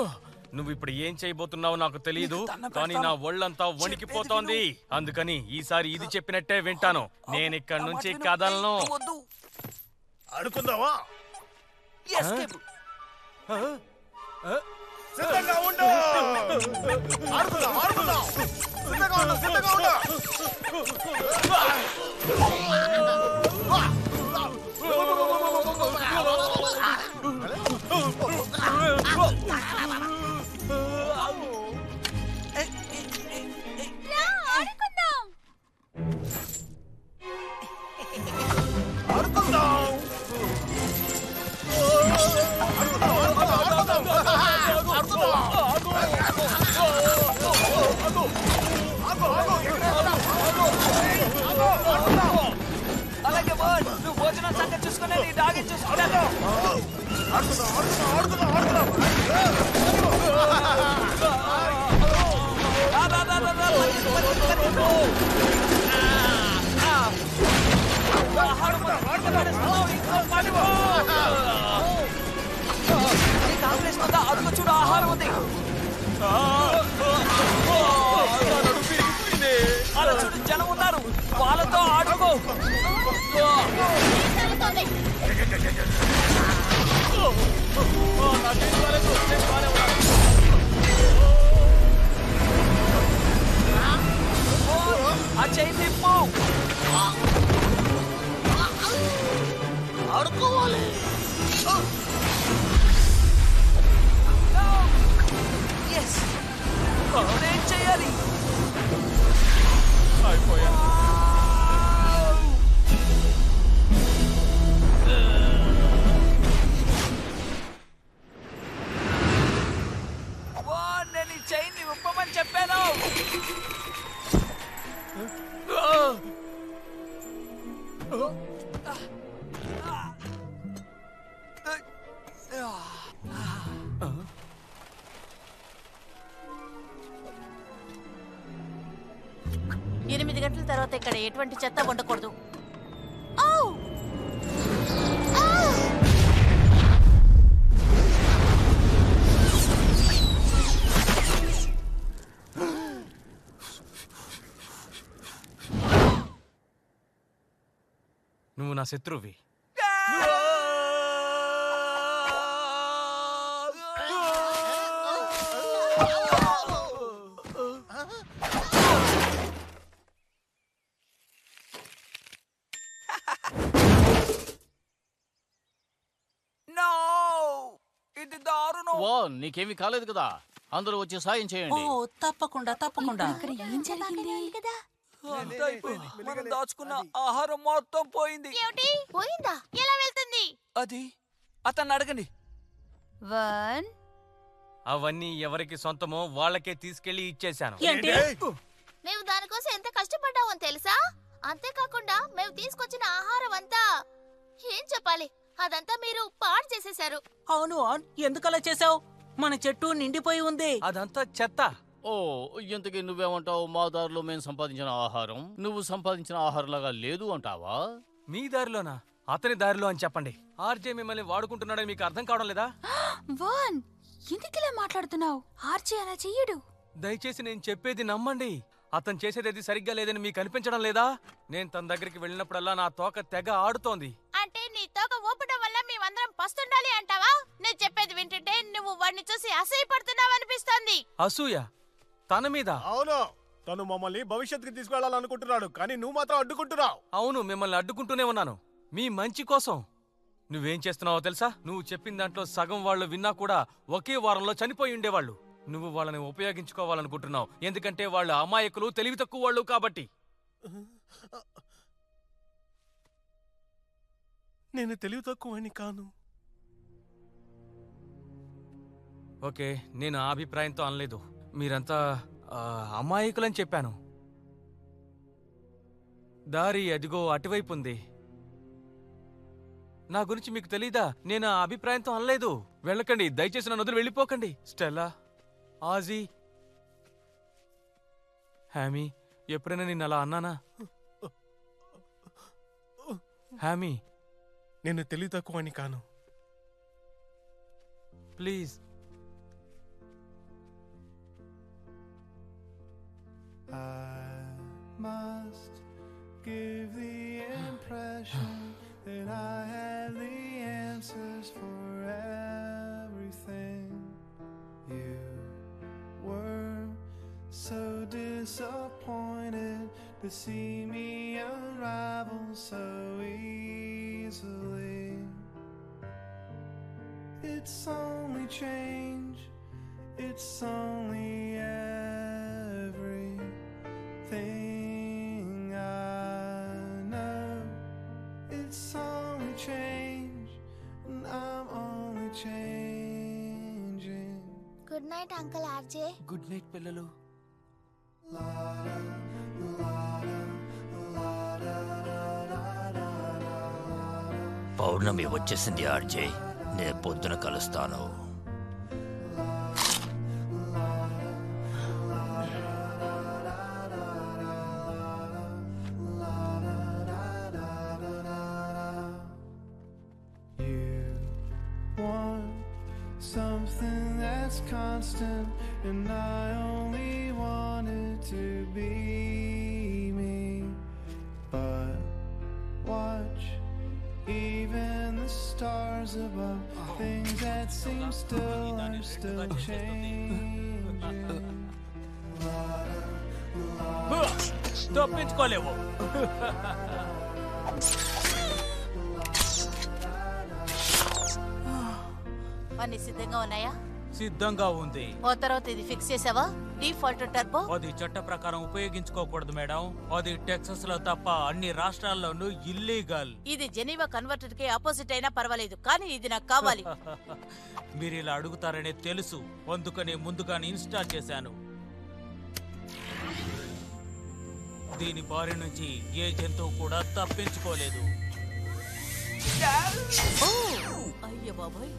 నువ్వు ఇప్పుడు ఏం చేయబోతున్నావో నాకు తెలియదు కానీ నా. ఒళ్ళంతా వణికిపోతోంది. అందుకని ఈసారి ఇది చెప్పినట్టే వింటాను. నేను ఇక్కడ నుంచి. కదలను. వద్దు. అనుకుందావా ఎస్కేప్ సిద్ధంగా ఉండు ఆడుకుందాం ఆడుకుందాం సిద్ధంగా ఉండు సిద్ధంగా ఉండు ఆడుకుందాం భోజనం సంగతి చూసుకునే నీ డాగి చూసుకున్నాను ఆహారం ఉంది. అలా చూడు జనం ఉన్నారు వాళ్ళతో ఆడుకో జరుగుతోంది. ఆ చేయి తిప్పు ఆడుకోవాలి ఎస్ చేయాలి వా, నేను ఈ చైన్ని విప్పమని చెప్పాను. ఇక్కడ ఎటువంటి చెత్త ఉండకూడదు! నువ్వు నా శత్రువి ఆ! నో ఇది నీకేమీ కాలేదు కదా? అందరూ వచ్చి సాయం చేయండి. తప్పకుండా తప్పకుండా. ఇక్కడ ఏం జరిగింది? కదా? అంతా అయిపోయింది. మనం దాచుకున్న ఆహారం మొత్తం పోయింది. ఏమిటి? పోయిందా? ఎలా వెళ్తుంది? అది అతన్ని అడగండి. వన్. అవన్నీ ఎవరికి సొంతమో వాళ్ళకే తీసుకెళ్ళి ఇచ్చేశాను. ఏంటి? మేము దానికోసం ఎంత కష్టపడ్డామో తెలుసా? అంతేకాకుండా మేము తీసుకొచ్చిన ఆహారం అంతా. ఏం చెప్పాలి? అదంతా మీరు పాడు చేసేశారు. అవును ఆన్ ఎందుకలా చేసావు మన చెట్టు నిండిపోయి ఉంది. అదంతా చెత్త. ఓ ఇంతకీ నువ్వేమంటావు? మా దారిలో మేము సంపాదించిన ఆహారం. నువ్వు సంపాదించిన ఆహారంలాగా లేదు అంటావా? మీ దారిలోనా? అతని దారిలో అని చెప్పండి. ఆర్జే మిమ్మల్ని వాడుకుంటున్నాడని మీకు అర్థం కావడం లేదా? <gasps> వన్ ఎందుకు ఇలా మాట్లాడుతున్నావు? ఆర్చి అలా చెయ్యడు. దయచేసి నేను చెప్పేది నమ్మండి. అతను చేసేది సరిగ్గా లేదని మీకు అనిపించడం లేదా? నేను తన దగ్గరికి వెళ్ళినప్పుడల్లా నా తోక తెగ ఆడుతోంది. తోక ఊపడం వల్ల మేమందరం పస్తుండాలి అంటావా? నేను చెప్పేది వింటుంటే నువ్వు వాడిని చూసి అసహ్యపడుతున్నావు అనిపిస్తోంది. అసూయ? తన మీద? అవును. తను మమ్మల్ని భవిష్యత్తుకి తీసుకెళ్ళాలనుకుంటున్నాడు కానీ నువ్వు మాత్రం అడ్డుకుంటున్నావు. అవును మిమ్మల్ని అడ్డుకుంటూనే ఉన్నాను. మీ మంచి కోసం. నువ్వేం చేస్తున్నావో తెలుసా? నువ్వు చెప్పిన దాంట్లో సగం వాళ్ళు విన్నా కూడా ఒకే వారంలో చనిపోయి ఉండేవాళ్ళు. నువ్వు వాళ్ళని ఉపయోగించుకోవాలనుకుంటున్నావు. ఎందుకంటే వాళ్ళు అమాయకులు తెలివి తక్కువ వాళ్ళు కాబట్టి. నేను తెలివి తక్కువ అని కాను. ఓకే నేను ఆ అభిప్రాయంతో అనలేదు. మీరంతా ఆ, అమాయకులని చెప్పాను. దారి అదిగో అటువైపు ఉంది నా గురించి మీకు తెలీదా? నేను ఆ అభిప్రాయంతో అనలేదు. వెళ్ళకండి దయచేసి నన్ను వదిలి వెళ్ళిపోకండి. స్టెల్లా ఆజీ హ్యామీ ఎప్పుడైనా నేను అలా అన్నానా? హ్యామీ నేను తెలివి తక్కువ అని కాను please I must give the impression that I had the answers for everything. You were so disappointed to see me unravel so easily. easily. It's only change, it's only everything I know. It's only change, and I'm only changing. Good night, Uncle RJ. Good night, Pillalu. La, la, la. పౌర్ణమి వచ్చేసింది ఆర్జే. నేను పొద్దున కలుస్తాను. ఓ తర్వాత ఇది ఫిక్స్ చేసావా? డిఫాల్ట్ టర్బో అది చట్ట ప్రకారం ఉపయోగించుకోకూడదు మేడం. అది టెక్సస్లో తప్ప అన్ని రాష్ట్రాల్లోనూ ఇల్లీగల్ ఇది జెనీవా కన్వర్టర్కి ఆపోజిట్ అయినా పర్వాలేదు కానీ ఇది నాకు కావాలి. <laughs> మీరు ఇలా అడుగుతారనే తెలుసు. అందుకనే ముందుగానే ఇన్స్టాల్ చేశాను. దీని బారి నుంచి ఏ జంతువు కూడా తప్పించుకోలేదు! అయ్య బాబోయ్.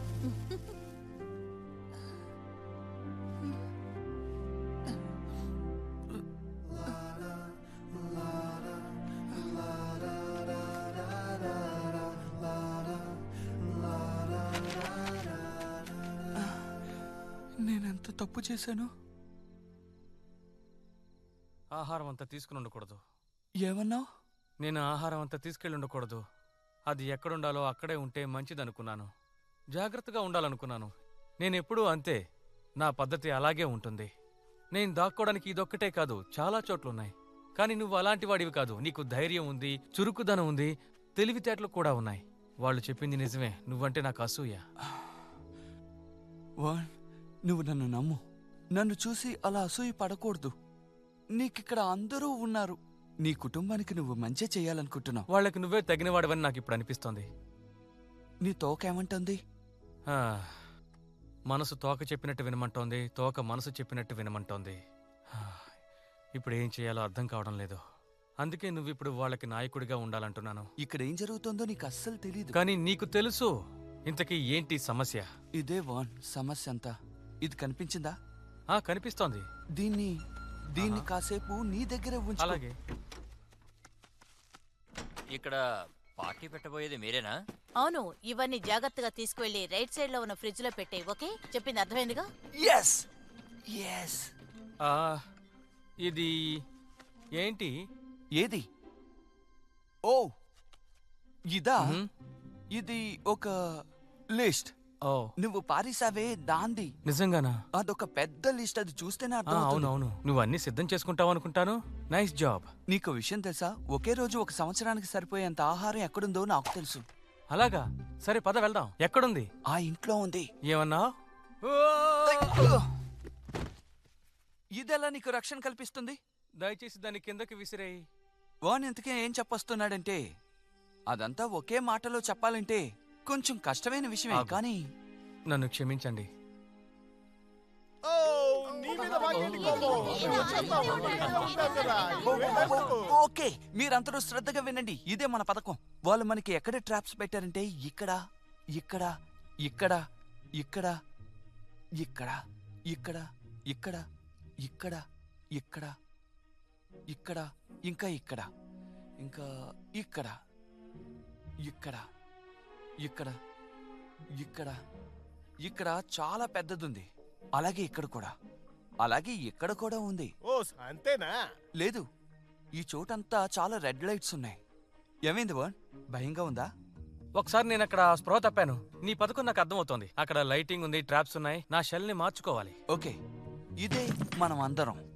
తప్పు చేశాను? ఆహారం అంతా తీసుకుని ఉండకూడదు. ఏమన్నావు? నేను ఆహారం అంతా తీసుకెళ్ళి ఉండకూడదు. అది ఎక్కడుండాలో అక్కడే ఉంటే మంచిదనుకున్నాను. జాగ్రత్తగా ఉండాలనుకున్నాను. నేను ఎప్పుడూ అంతే. నా పద్ధతి అలాగే ఉంటుంది. నేను దాక్కోవడానికి ఇదొక్కటే కాదు చాలా చోట్లున్నాయి. కానీ నువ్వు అలాంటి వాడివి కాదు. నీకు ధైర్యం ఉంది చురుకుదనం ఉంది తెలివితేటలు కూడా ఉన్నాయి. వాళ్ళు చెప్పింది నిజమే. నువ్వంటే నాకు అసూయ. వాన్ నువ్వు నన్ను నమ్ము. నన్ను చూసి అలా అసూయ పడకూడదు. నీకిక్కడ అందరూ ఉన్నారు. నీ కుటుంబానికి నువ్వు మంచి చేయాలనుకుంటున్నావు. వాళ్ళకి నువ్వే తగినవాడవని నాకు ఇప్పుడు అనిపిస్తోంది నీ తోకేమంటుంది? ఆ, మనసు తోక చెప్పినట్టు వినమంటోంది తోక మనసు చెప్పినట్టు వినమంటోంది. ఆ, ఇప్పుడు ఏం చేయాలో అర్థం కావడం లేదు. అందుకే నువ్వు ఇప్పుడు వాళ్ళకి నాయకుడిగా ఉండాలంటున్నాను. ఇక్కడ ఏం జరుగుతుందో నీకు అస్సలు తెలియదు కానీ నీకు తెలుసు ఇంతకీ ఏంటి సమస్య? ఇదే వాన్ సమస్య అంతా. ఇది కనిపించిందా? ఆ కనిపిస్తోంది. దీన్ని దీన్ని కాసేపు నీ దగ్గర ఉంచు అలాగే. ఇక్కడ పార్టీ పెట్టబోయేది మీరేనా? అవును ఇవన్నీ జాగ్రత్తగా తీసుకువెళ్ళి రైట్ సైడ్లో ఉన్న ఫ్రిడ్జ్లో పెట్టే ఓకే? చెప్పింది అర్థమైందిగా? ఎస్ ఎస్ ఆ, ఇది ఏంటి? ఏది? ఓ! ఇదా? ఇది ఒక లిస్ట్. ఓ. నువ్వు పారిసావే దాంది. నిజంగానా? అదొక పెద్ద లిస్ట్ అది చూస్తేనే అర్థం అవునవును. నువ్వు అన్ని సిద్ధం చేసుకుంటావు అనుకుంటాను. నైస్ జాబ్ నీకు విషయం తెలుసా? ఒకే రోజు ఒక సంవత్సరానికి సరిపోయేంత ఆహారం ఎక్కడుందో నాకు తెలుసు. అలాగా? సరే పద వెళ్దాం. ఎక్కడుంది? ఆ ఇంట్లో ఉంది. ఏమన్నా? ఇదెలా నీకు రక్షణ కల్పిస్తుంది? దయచేసి దాన్ని కిందకి విసిరేయి. వాన్ ఇంతకీ ఏం చెప్పొస్తున్నాడంటే అదంతా ఒకే మాటలో చెప్పాలంటే కొంచెం కష్టమైన విషయమే ఆగు. కానీ నన్ను క్షమించండి ఓకే మీరందరూ శ్రద్ధగా వినండి ఇదే మన పథకం వాళ్ళు మనకి ఎక్కడ ట్రాప్స్ పెట్టారంటే ఇక్కడ ఇక్కడ ఇక్కడ ఇక్కడ ఇక్కడ ఇక్కడ ఇక్కడ ఇక్కడ ఇక్కడ ఇక్కడ ఇంకా ఇక్కడ ఇంకా ఇక్కడ ఇక్కడ ఇక్కడ ఇక్కడ ఇక్కడ చాలా పెద్దదుంది. అలాగే ఇక్కడ కూడా. అలాగే ఇక్కడ కూడా ఉంది. ఓ అంతేనా? లేదు ఈ చోటంతా చాలా రెడ్ లైట్స్ ఉన్నాయి. ఏమైంది వన్ భయంగా ఉందా? ఒకసారి నేను అక్కడ స్పృహ తప్పాను. నీ పథకం నాకు అర్థమవుతోంది. అక్కడ లైటింగ్ ఉంది ట్రాప్స్ ఉన్నాయి. నా షెల్ని మార్చుకోవాలి. ఓకే. ఇదే మనం అందరం.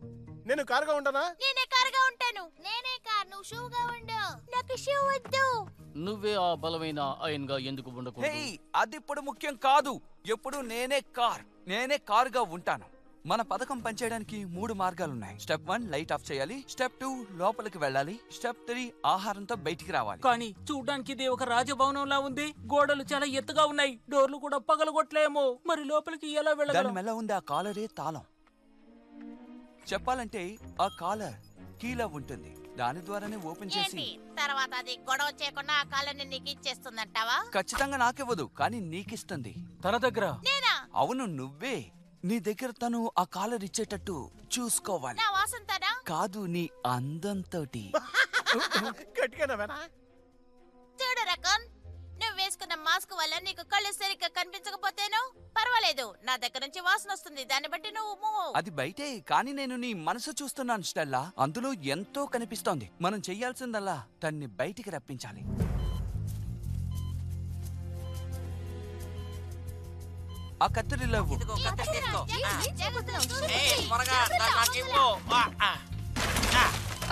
నేను కారుగా ఉండనా నేనే కారుగా ఉంటాను. నేనే కార్ నువ్వు షూగా ఉండు. నాకు షూ వద్దు. నువ్వే ఆ బలమైన అయన్గా ఎందుకు ఉండకూడదు? అది ఇప్పుడు ముఖ్యం కాదు. ఎప్పుడు నేనే కార్ నేనే కారుగా ఉంటాను. మన పథకం పనిచేయడానికి మూడు మార్గాలున్నాయి. స్టెప్ వన్ లైట్ ఆఫ్ చేయాలి. స్టెప్ టూ లోపలికి వెళ్ళాలి. స్టెప్ త్రీ ఆహారంతో బయటికి రావాలి. కానీ చూడ్డానికి ఇది ఒక రాజభవనంలా ఉంది. గోడలు చాలా ఎత్తుగా ఉన్నాయి. డోర్లు కూడా పగలగొట్టలేమో. మరి లోపలికి ఎలా దాని వెళ్ళగలం? మెల్ల ఉంది ఆ కాలరే తాళం. చెప్పాలంటే ఆ కాలర్ కీలా ఉంటుంది. దాని ద్వారానే ఓపెన్ చేసి ఏంటి? తర్వాత అది గొడవ చేయకుండా ఆ కాళ్ళని నీకు ఇచ్చేస్తుందంటావా? ఖచ్చితంగా నాకివ్వదు కానీ నీకిస్తుంది. తన దగ్గర? నేనా? అవును నువ్వే. నీ దగ్గర తను ఆ కాలర్ ఇచ్చేటట్టు చూసుకోవాలి. నా వాసంతనా? కాదు నీ అందంతోటి. <laughs> గట్టిగా నవ్వేనా చూడు నువ్వు వేసుకున్న మాస్క్ వల్ల నీకు కళ్ళు సరిగ్గా కనిపించకపోతేను? పర్వాలేదు. నా దగ్గర నుంచి వాసన వస్తుంది. దాన్ని బట్టి నువ్వు మూవ్ అది బయటే కానీ నేను నీ మనసు చూస్తున్నాను స్టెల్లా. అందులో ఎంతో కనిపిస్తోంది. మనం చెయ్యాల్సిందల్లా తన్ని బయటికి రప్పించాలి. ఆ కత్తిరిలో ఇవ్వు.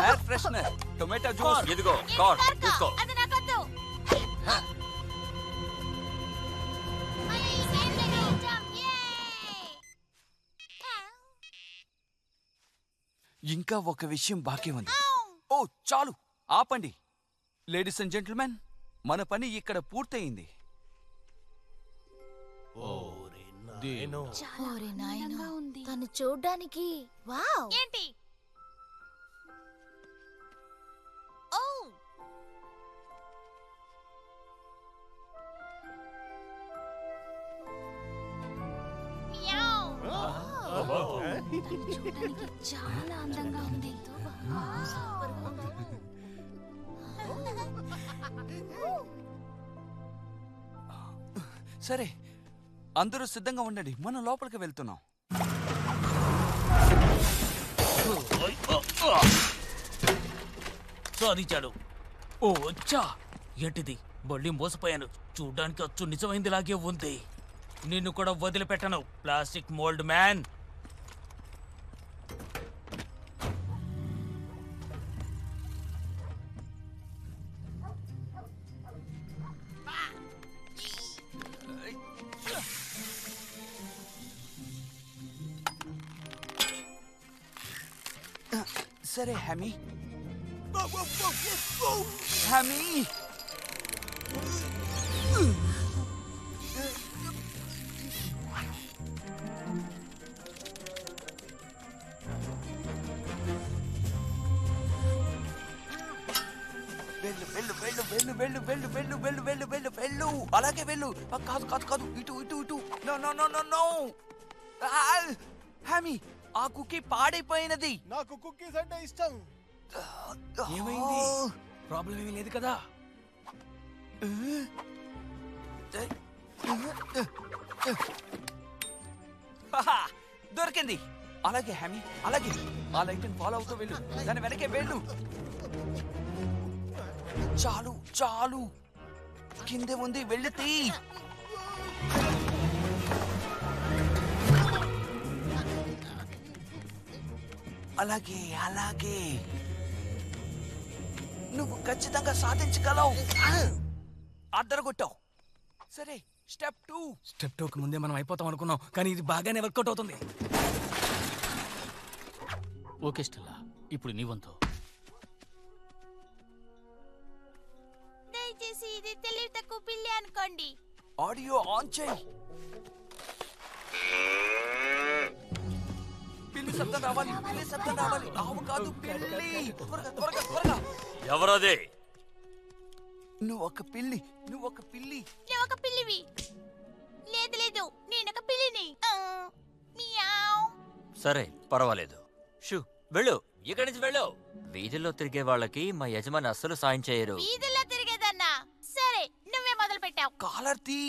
ఎయిర్ ఫ్రెషనర్ టొమాటో జ్యూస్ ఇదిగో కార్ తీసుకో. అది నాకొద్దు ఇంకా ఒక విషయం బాకీ ఉంది. ఓ చాలు. ఆపండి. లేడీస్ అండ్ జెంటిల్మెన్ మన పని ఇక్కడ పూర్తయింది. ఓరే నాయనా. తను చూడ్డానికి వావ్! ఏంటి? తను చూడ్డానికి చాలా అందంగా ఉంది. సరే అందరూ సిద్ధంగా ఉండండి. మనం లోపలికి వెళ్తున్నాం. సాధించాడు. ఓ వచ్చా ఏంటిది? మళ్ళీ మోసపోయాను. చూడ్డానికి అచ్చు నిజమైందిలాగే ఉంది. నిన్ను కూడా వదిలిపెట్టను ప్లాస్టిక్ మోల్డ్ మ్యాన్. వెళ్ళు వెళ్ళు వెళ్ళు అలాగే వెళ్ళు ఆ, కాదు కాదు కాదు ఇటు ఇటు ఇటు no no no no no Hammy ఆ కుకీ పాడైపోయినది. నాకు కుక్కీస్ అంటే ఇష్టం. ఏమైంది? ప్రాబ్లం ఏమీ లేదు కదా? హాహా, దొరికింది. అలాగే హ్యామీ అలాగే. ఆ లైట్ ఫాలో అవుతూ వెళ్ళు. దాని వెనకే వెళ్ళు. చాలు చాలు. కిందే ఉంది వెళ్ళి తీ. అలాగే అలాగే. నువ్వు ఖచ్చితంగా సాధించగలవు. అద్దరగొట్టావు. సరే స్టెప్ టూ. స్టెప్ టూకి ముందే మనం అయిపోతాం అనుకున్నాం కానీ ఇది బాగానే వర్కౌట్ అవుతుంది. Okay Stella. ఇప్పుడు నీ వంతు. దయచేసి ఇది తెలివి తక్కువ పిల్లి అనుకోండి. ఆడియో ఆన్ చేయి. పిల్లి శబ్దం రావాలి పిల్లి శబ్దం రావాలి. ఆవు కాదు పిల్లి. త్వరగా త్వరగా త్వరగా. ఎవరది? నువ్వు ఒక పిల్లి నువ్వు ఒక పిల్లి. నువ్వు ఒక పిల్లివి. లేదు లేదు నేను ఒక పిల్లిని. సరే పర్వాలేదు. షూ వెళ్ళు ఇక్కడి నుంచి వెళ్ళు. వీధిలో తిరిగే వాళ్ళకి మా యజమాని అస్సలు సాయం చేయరు. వీధుల్లో తిరిగేదన్నా. సరే నువ్వే మొదలు పెట్టావు కాలర్ తీ.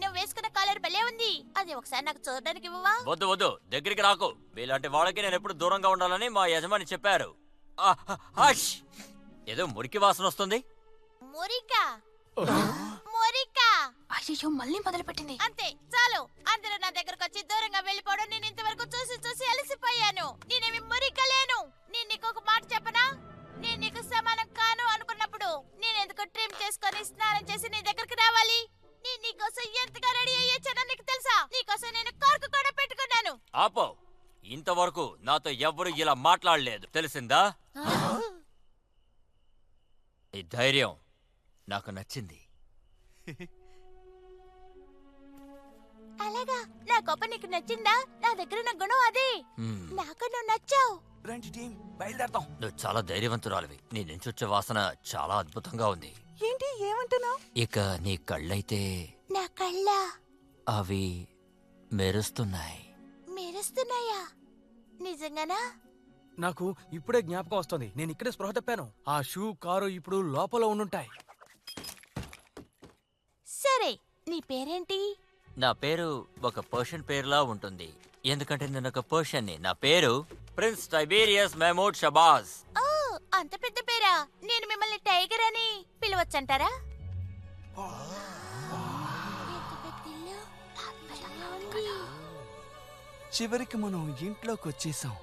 నువ్వు వేసుకున్న కాలర్ భలే ఉంది. అది ఒకసారి నాకు చూడడానికి ఇవ్వవా? వద్దు వద్దు. దగ్గరికి రాకు. మీలాంటి వాళ్ళకి నేను ఎప్పుడు దూరంగా ఉండాలని మా యజమాని చెప్పారు. ఆ, హష్! ఏదో మురికి వాసన వస్తుంది. మురికా? మురికా? అయ్యో మళ్ళీ మొదలు పెట్టింది అంతే చాలు. అందరూ నా దగ్గరకు వచ్చి దూరంగా వెళ్ళిపోవడం నేను ఇంతవరకు చూసి చూసి అలసిపోయాను. నేనేమి మురికలేను నేను నీకు ఒక మాట చెప్పనా? నేను నీకు సమానం కాను అనుకున్నప్పుడు నేను ఎందుకు ట్రిమ్ చేసుకొని స్నానం చేసి నీ దగ్గరికి రావాలి? నేను నీకోసం ఎంతగా రెడీ అయ్యొచ్చానో నీకు తెలుసా? నీకోసం నేను కార్కు కూడా పెట్టుకున్నాను. ఆపో. ఇంతవరకు నాతో ఎవ్వరు ఇలా మాట్లాడలేదు. తెలిసిందా? ఈ ధైర్యం నాకు నచ్చింది. అలాగా నా గొప్ప నీకు నచ్చిందా? నా దగ్గర ఉన్న గుణం అదే. నాకు నువ్వు నచ్చావు. రండి టీం బయలుదేరతాం నువ్వు చాలా ధైర్యవంతురాలివి. నీ నుంచి వచ్చే వాసన చాలా అద్భుతంగా ఉంది. ఏంటి ఏమంటున్నావు? ఇక నీ కళ్ళైతే నా కళ్ళ? అవి మెరుస్తున్నాయి. మెరుస్తున్నాయా? నిజంగానా? నాకు ఇప్పుడే జ్ఞాపకం వస్తుంది. నేను ఇక్కడే స్పృహ తప్పాను. ఆ షూ కారు ఇప్పుడు లోపల ఉండుంటాయి. సరే నీ పేరేంటి? నా పేరు ఒక పర్షియన్ పేరులా ఉంటుంది. ఎందుకంటే నేను ఒక పర్షియన్ని. నా పేరు ప్రిన్స్ టైబీరియస్ మెహమూద్ షబాజ్. ఓ అంత పెద్ద పేరా? నేను మిమ్మల్ని టైగర్ అని పిలవచ్చంటారా. చివరికి మనం ఇంట్లోకి వచ్చేసాం.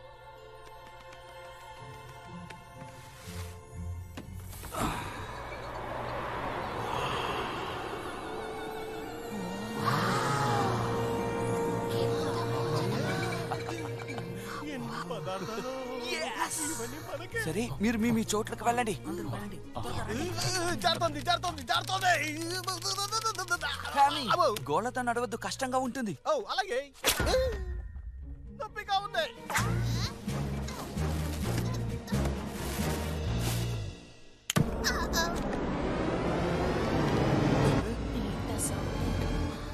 పదార్థాలు? సరే మీరు మీ మీ చోట్లకు వెళ్ళండి. జారుతోంది జారుతోంది జారుతోంది. హ్యామీ, గోళ్ళతో నడవద్దు కష్టంగా ఉంటుంది. ఓ అలాగే. నొప్పిగా ఉంది.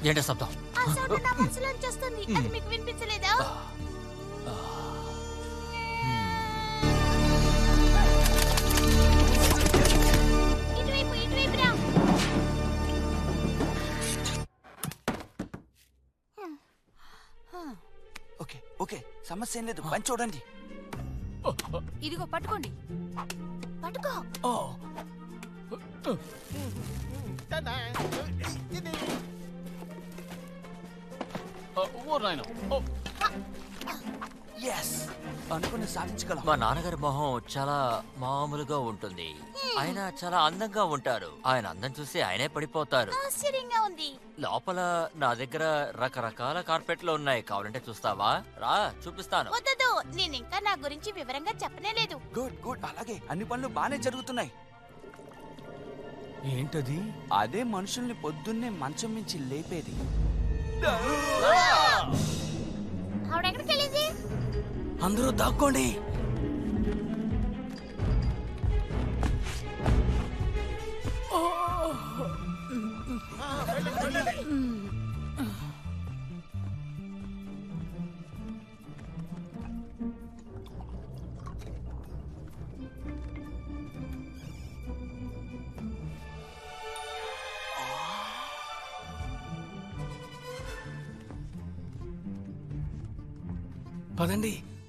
ఏంటి శబ్దం? ఆ సౌండ్ నా మనసులోంచి వస్తుంది. అది మీకు వినిపించలేదా? ఓకే సమస్య ఏం లేదు. పని చూడండి. ఇదిగో పట్టుకోండి. పట్టుకో. ఓ. నాయన. ఎస్ అనుకుని సాధించగలం. మా నాన్నగారి మొహం చాలా మామూలుగా ఉంటుంది. ఆయన చాలా అందంగా ఉంటారు. ఆయన అందం చూసి ఆయనే పడిపోతారు. ఆశ్చర్యంగా ఉంది. లోపల నా దగ్గర రకరకాల కార్పెట్లు ఉన్నాయి. కావాలంటే చూస్తావా? రా చూపిస్తాను. వద్దదు. నేను ఇంకా నా గురించి వివరంగా చెప్పనే లేదు. గుడ్ గుడ్ అలాగే అన్ని పనులు బానే జరుగుతున్నాయి. ఏంటది? అదే మనుషుల్ని పొద్దున్నే మంచం మించి లేపేది. ఆవిడెక్కడికి అందరూ దాక్కోండి.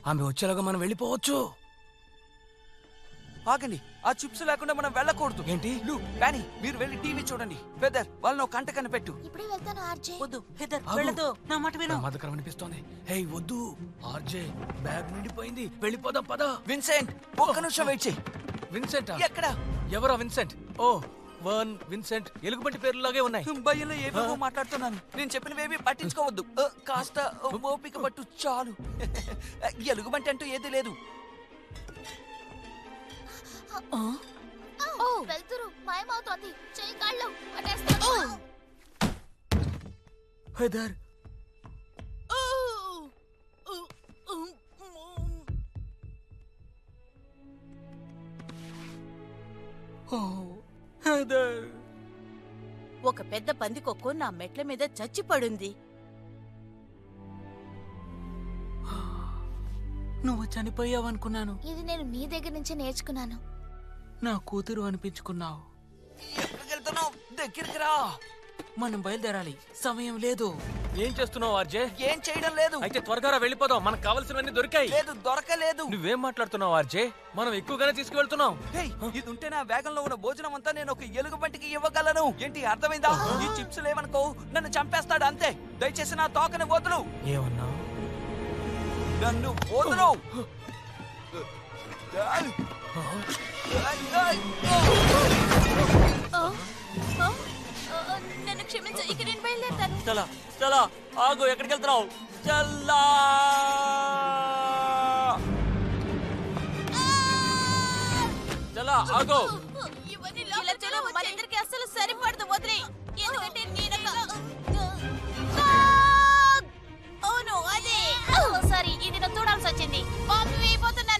ఆమె వచ్చేలాగా మనం వెళ్ళిపోవచ్చు. ఆగండి ఆ చిప్స్ లేకుండా మనం వెళ్ళకూడదు. ఏంటి? లు మీరు వెళ్ళి టీవీ చూడండి. ఫెదర్ వాళ్ళని ఒక కంట కనిపెట్టు. ఇప్పుడే వెళ్తాను ఆర్జే. వద్దు ఆగు. వెళ్ళదు. నా మాట విను. ప్రమాదకరం అనిపిస్తోంది. హే వద్దు. ఆర్జే బ్యాగ్ నిండిపోయింది. వెళ్ళిపోదాం పద. విన్సెంట్ ఒక్క నిమిషం వెయిట్ చేయి. విన్సెంట్? ఎక్కడ? ఎవరా విన్సెంట్? ఓ వర్న్ విన్సెంట్ ఎలుగుబంటి పేర్లులాగే ఉన్నాయి. భయంలో ఏవేవో మాట్లాడుతున్నాను. నేను చెప్పినవేవి పట్టించుకోవద్దు. ఆ, కాస్త ఓపిక పట్టు చాలు. <laughs> ఎలుగుబంటి అంటూ ఏది లేదు. ఓ. వెళ్తురు. మాయమవుతోంది చెయ్యి కాళ్ళు పట్టేస్తాను. హెదర్. ఒక పెద్ద పందికొక్కు నా మెట్ల మీద చచ్చి పడుంది నువ్వు చనిపోయావనుకున్నాను. ఇది నేను నీ దగ్గర నుంచి నేర్చుకున్నాను. నా కూతురు అనిపించుకున్నావు. ఎక్కడికి వెళ్తున్నావు? దగ్గరికి రా. మనం బయలుదేరాలి. సమయం లేదు. ఏం చేస్తున్నావు ఆర్జే? ఏం చేయడం లేదు. అయితే త్వరగా రా, వెళ్ళిపోదాం. మనకు కావలసినవన్నీ దొరికాయి. లేదు దొరకలేదు. నువ్వేం మాట్లాడుతున్నావు ఆర్జే? మనం ఎక్కువగానే తీసుకువెళ్తున్నాం. ఇది ఉంటే నా వేగంలో ఉన్న భోజనం అంతా నేను ఒక ఎలుగుబంటికి ఇవ్వగలను. ఏంటి అర్థమైందా? ఈ చిప్స్ లేవనుకో నన్ను చంపేస్తాడు అంతే. దయచేసి నా తోకని వదులు. ఏమన్నా? నన్ను వదులు. ఆ, ఆ, ఆ, నన్ను క్షమించు ఇక నేను బయలుదేరుతాను. చలా చలా ఆగు ఎక్కడికి వెళ్తున్నావు చల్లా చలా ఆగు! ఇలా చూడు మన ఇద్దరికి అస్సలు సరిపడదు వదిలే ఎందుకంటే నేను అవును అదే. సారీ ఇది నేను చూడాల్సి వచ్చింది. బాంబు వేయబోతున్నాను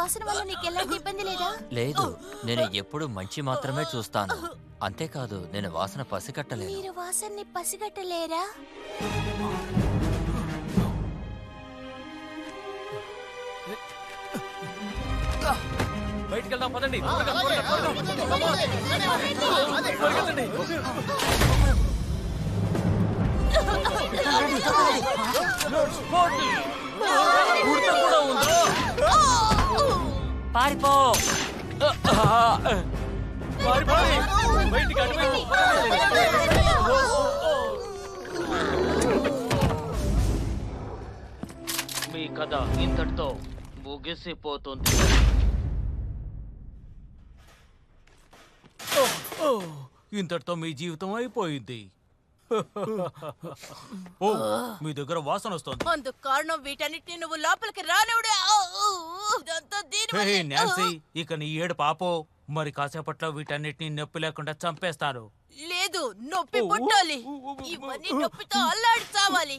వాసన వల్ల నీకు ఎలాంటి ఇబ్బంది లేదా లేదు నేను ఎప్పుడు మంచి మాత్రమే చూస్తాను అంతేకాదు నేను వాసన పసికట్టలేను మీరు వాసన్ని పసిగట్టలేరా బయటికి వెళ్దాం పదండి త్వరగా. పరిగెత్తండి. పారిపో. మీ కథ ఇంతటితో ముగిసిపోతుంది. ఇంతటితో మీ జీవితం అయిపోయింది. ఓ మీ దగ్గర వాసన వస్తుంది. అందుకు కారణం వీటన్నిటిని నువ్వు లోపలికి రానివుడే. నాన్సీ ఇక నీ ఏడు పాపో మరి కాసేపట్లో వీటన్నిటిని నొప్పి లేకుండా చంపేస్తాను లేదు నొప్పి పుట్టాలి. ఇవన్నీ నొప్పితో అల్లాడి చావాలి.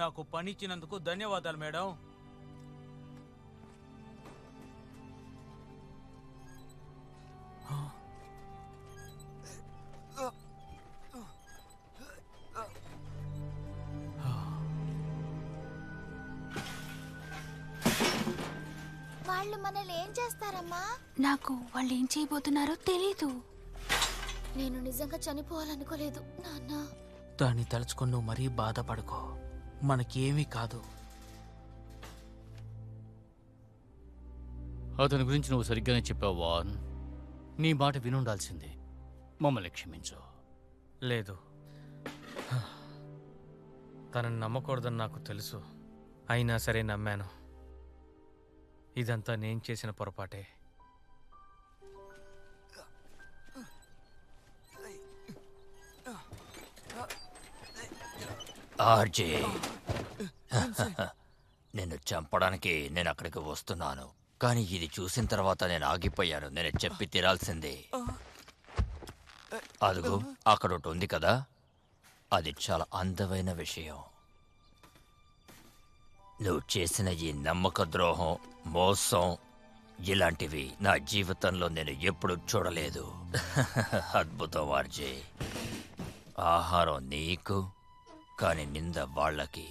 నాకు పనిచ్చినందుకు ధన్యవాదాలు మేడం. వాళ్ళు మనల్ని ఏం చేస్తారమ్మా? నాకు వాళ్ళు ఏం చేయబోతున్నారో తెలీదు. నేను నిజంగా చనిపోవాలనుకోలేదు నాన్న. దాన్ని తలుచుకుని నువ్వు మరీ బాధపడుకో. మనకేమీ కాదు. అతని గురించి నువ్వు సరిగ్గానే చెప్పావు వాన్ నీ మాట వినుండాల్సిందే. మమ్మల్ని క్షమించు. లేదు. తనని నమ్మకూడదని నాకు తెలుసు. అయినా సరే నమ్మాను. ఇదంతా నేను చేసిన పొరపాటే. ఆర్జే. నిన్ను చంపడానికి నేను అక్కడికి వస్తున్నాను. కానీ ఇది చూసిన తర్వాత నేను ఆగిపోయాను. నేను చెప్పి తీరాల్సిందే. అదుగు అక్కడ ఒకటి ఉంది కదా? అది చాలా అందమైన విషయం. నువ్వు చేసిన ఈ నమ్మక ద్రోహం మోసం. ఇలాంటివి నా జీవితంలో నేను ఎప్పుడు చూడలేదు. <laughs> అద్భుతం ఆర్జే. ఆహారం నీకు కానీ నింద వాళ్ళకి.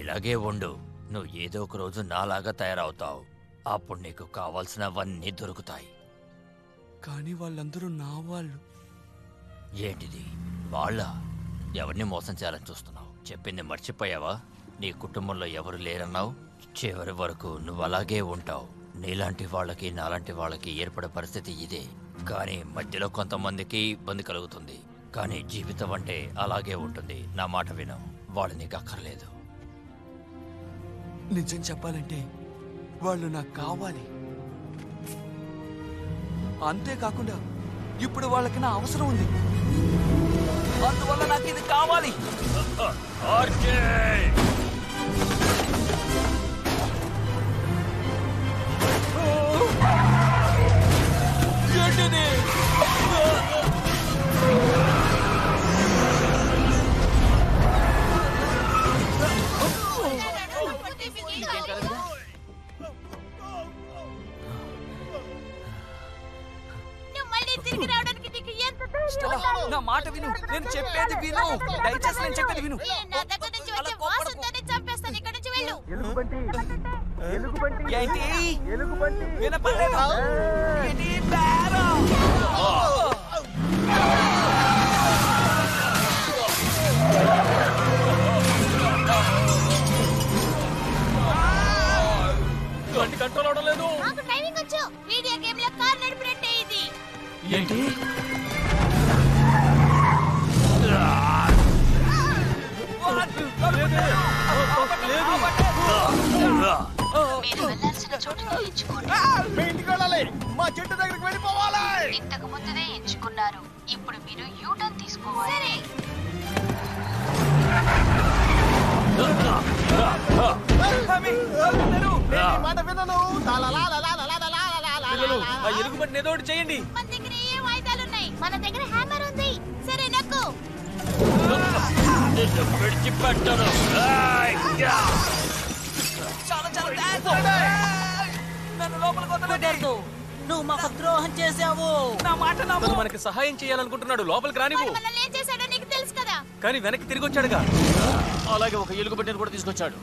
ఇలాగే ఉండు. నువ్వు ఏదో ఒక రోజు నాలాగా తయారవుతావు. అప్పుడు నీకు కావాల్సినవన్నీ దొరుకుతాయి. కానీ వాళ్ళందరూ నా వాళ్ళు. ఏంటిది? వాళ్ళ ఎవరిని మోసం చేయాలని చూస్తున్నావు? చెప్పింది మర్చిపోయావా? నీ కుటుంబంలో ఎవరు లేరన్నావు? చివరి వరకు నువ్వు అలాగే ఉంటావు. నీలాంటి వాళ్ళకి నాలాంటి వాళ్ళకి ఏర్పడే పరిస్థితి ఇదే. కానీ మధ్యలో కొంతమందికి ఇబ్బంది కలుగుతుంది. కానీ జీవితం అంటే అలాగే ఉంటుంది. నా మాట విను. వాళ్ళు నీకు అక్కర్లేదు. నిజం చెప్పాలంటే వాళ్ళు నాకు కావాలి. అంతేకాకుండా ఇప్పుడు వాళ్ళకి నా అవసరం ఉంది. అందువల్ల నాకు ఇది కావాలి. ఏంటిది? స్టెల్లా? నా మాట విను. నేను చెప్పేది విను. దయచేసి నేను చెప్పేది విను. ఏ, నా దగ్గర నుంచి వచ్చే వాసనతోనే చంపేస్తాను. ఇక్కడ నుంచి వెళ్ళు. ఏంటి? వినపడలేదు. ఏంటి? కంట్రోల్ అవడం లేదు. నాకు డ్రైవింగ్ వచ్చు. వీడియో గేమ్లో కార్ నడిపినట్టే ఇది. ఏంటి? మీరు వెళ్ళాల్సిన చోటుని ఎంచుకోండి మా చెట్టు దగ్గరికి వెళ్ళిపోవాలి. ఇంతకు ముందుదే ఎంచుకున్నారు. ఇప్పుడు మీరు యూటర్న్ తీసుకోవాలి. మాట వినను. పిల్లలు చేయండి. మన దగ్గర ఏ వాయిదాలు ఉన్నాయి మన దగ్గర హ్యామర్ ఉంది. సరే నక్కు. నిన్ను విడిచిపెట్టను! చాలా చాలా! నన్ను లోపలికి వదలండి. నువ్వు మాకు ద్రోహం చేశావు. నా మాట నమ్ము. మనకి సహాయం చేయాలనుకుంటున్నాడు. లోపలికి రానివ్వు. మనల్ని ఏం చేశాడో నీకు తెలుసు కదా. కానీ వెనక్కి తిరిగి వచ్చాడుగా. అలాగే ఒక ఎలుగుబంటిని కూడా తీసుకొచ్చాడు.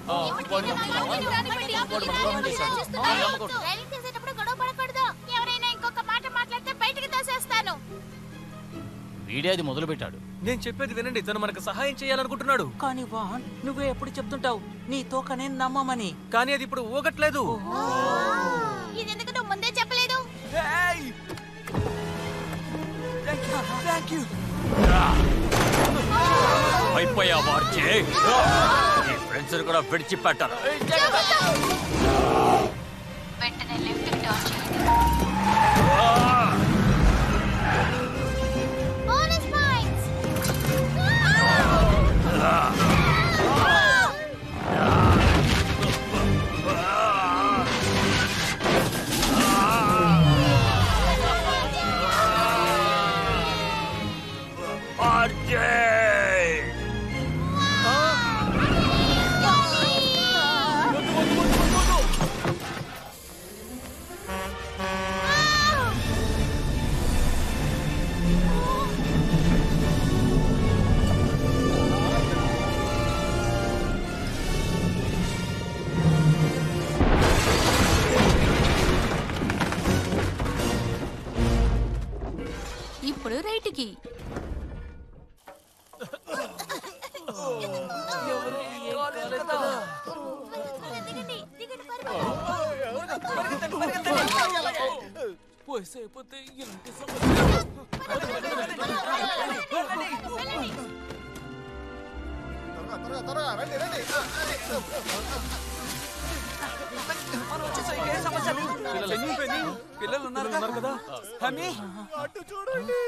వీడే అది మొదలు పెట్టాడు నేను చెప్పేది వినండి తను మనకు సహాయం చేయాలనుకుంటున్నాడు. కానీ వాహన్ నువ్వే ఎప్పుడు చెప్తుంటావు? నీ తోకనే నమ్మమని. కానీ అది ఇప్పుడు ఊగట్లేదు. ఇది ఎందుకు నువ్వు ముందే చెప్పలేదు. అయిపోయావు నీ ఫ్రెండ్స్ కూడా విడిచిపెట్టను. వెంటనే లెఫ్ట్ టర్న్ చేయండి だ వయసు అయిపోతే ఇలాంటి. పిల్లలు ఉన్నారు కదా చూడండి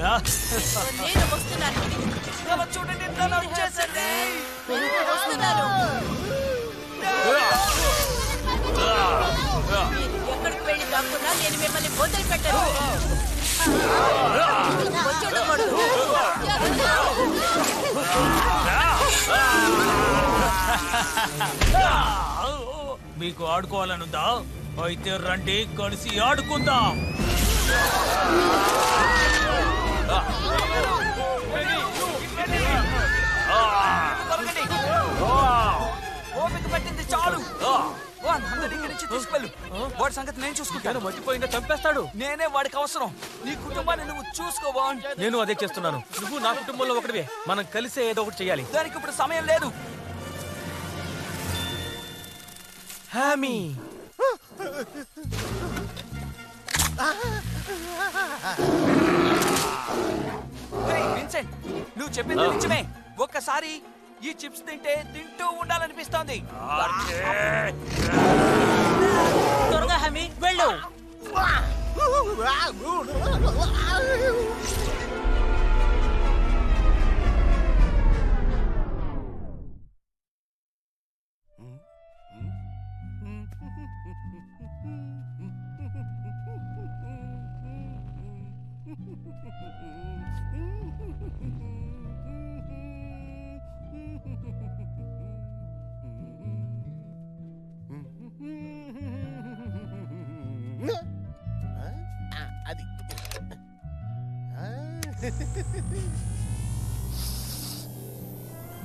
నేను వస్తున్నాను. చూడండి తను వచ్చేసింది నేను వస్తున్నాను ఎక్కడికి వెళ్ళి దాక్కున్నా నేను మిమ్మల్ని పెట్టను. వచ్చేటప్పుడు మీకు ఆడుకోవాలనుందా? అయితే రండి కలిసి ఆడుకుందాం. ఓపిక పట్టింది చాలు అందరి నుంచి తీసుకెళ్ళు వాడి సంగతి నేను చూసుకుంటాను మర్చిపోయిందా చంపేస్తాడు నేనే వాడికి అవసరం నీ కుటుంబాన్ని నువ్వు చూసుకోవాన్ నేను అదే చేస్తున్నాను. నువ్వు నా కుటుంబంలో ఒకటివే. మనం కలిసే ఏదో ఒకటి చేయాలి. దానికి ఇప్పుడు సమయం లేదు. హామీ. ఒరేయ్, విన్సెంట్ నువ్వు చెప్పింది నిజమే. ఒక్కసారి ఈ చిప్స్ తింటే తింటూ ఉండాలనిపిస్తోంది. త్వరగా హమీ వెళ్ళు.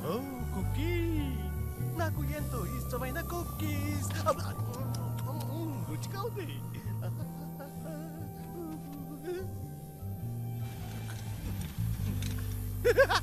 ఓ కుకీ నాకు ఎంతో ఇష్టమైన కుకీస్ అబ్బా, మ్మ్, రుచిగా ఉంది ఆ,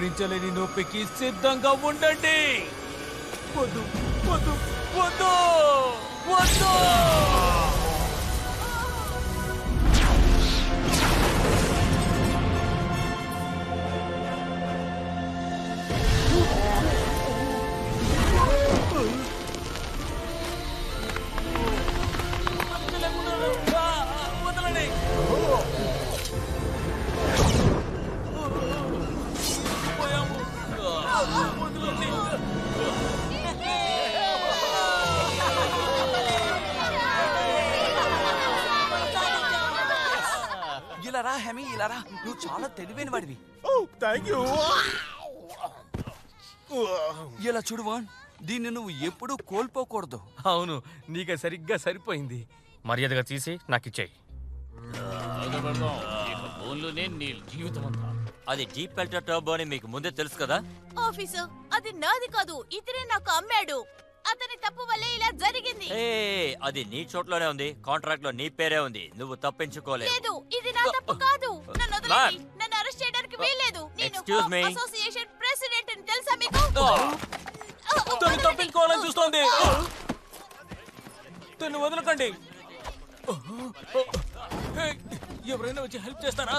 భరించలేని నొప్పికి సిద్ధంగా ఉండండి. వద్దు వద్దు వద్దు వద్దు చాలా తెలివైన వాడివి ఓ థ్యాంక్ యూ. ఇలా చూడు వాన్ దీన్ని నువ్వు ఎప్పుడూ కోల్పోకూడదు. అవును నీకు సరిగ్గా సరిపోయింది. మర్యాదగా తీసి నాకు ఇచ్చేయి. అది జీప్ పెల్టర్ టర్బో అని మీకు ముందే తెలుసు కదా? ఆఫీసర్ అది నాది కాదు ఇతనే నాకు అమ్మాడు. అతని తప్పు వల్లే ఇలా జరిగింది. ఏ అది నీ చోట్లోనే ఉంది. కాంట్రాక్ట్లో నీ పేరే ఉంది. నువ్వు తప్పించుకోలేవు. లేదు ఇది నా తప్పు కాదు. నన్ను అరెస్ట్ చేయడానికి వీల్లేదు. నేను Excuse me. అసోసియేషన్ ప్రెసిడెంట్ అని తెలుసా మీకు? తను తప్పించుకోవాలని చూస్తోంది. తను వదలకండి. హే, ఎవరైనా వచ్చి హెల్ప్ చేస్తారా?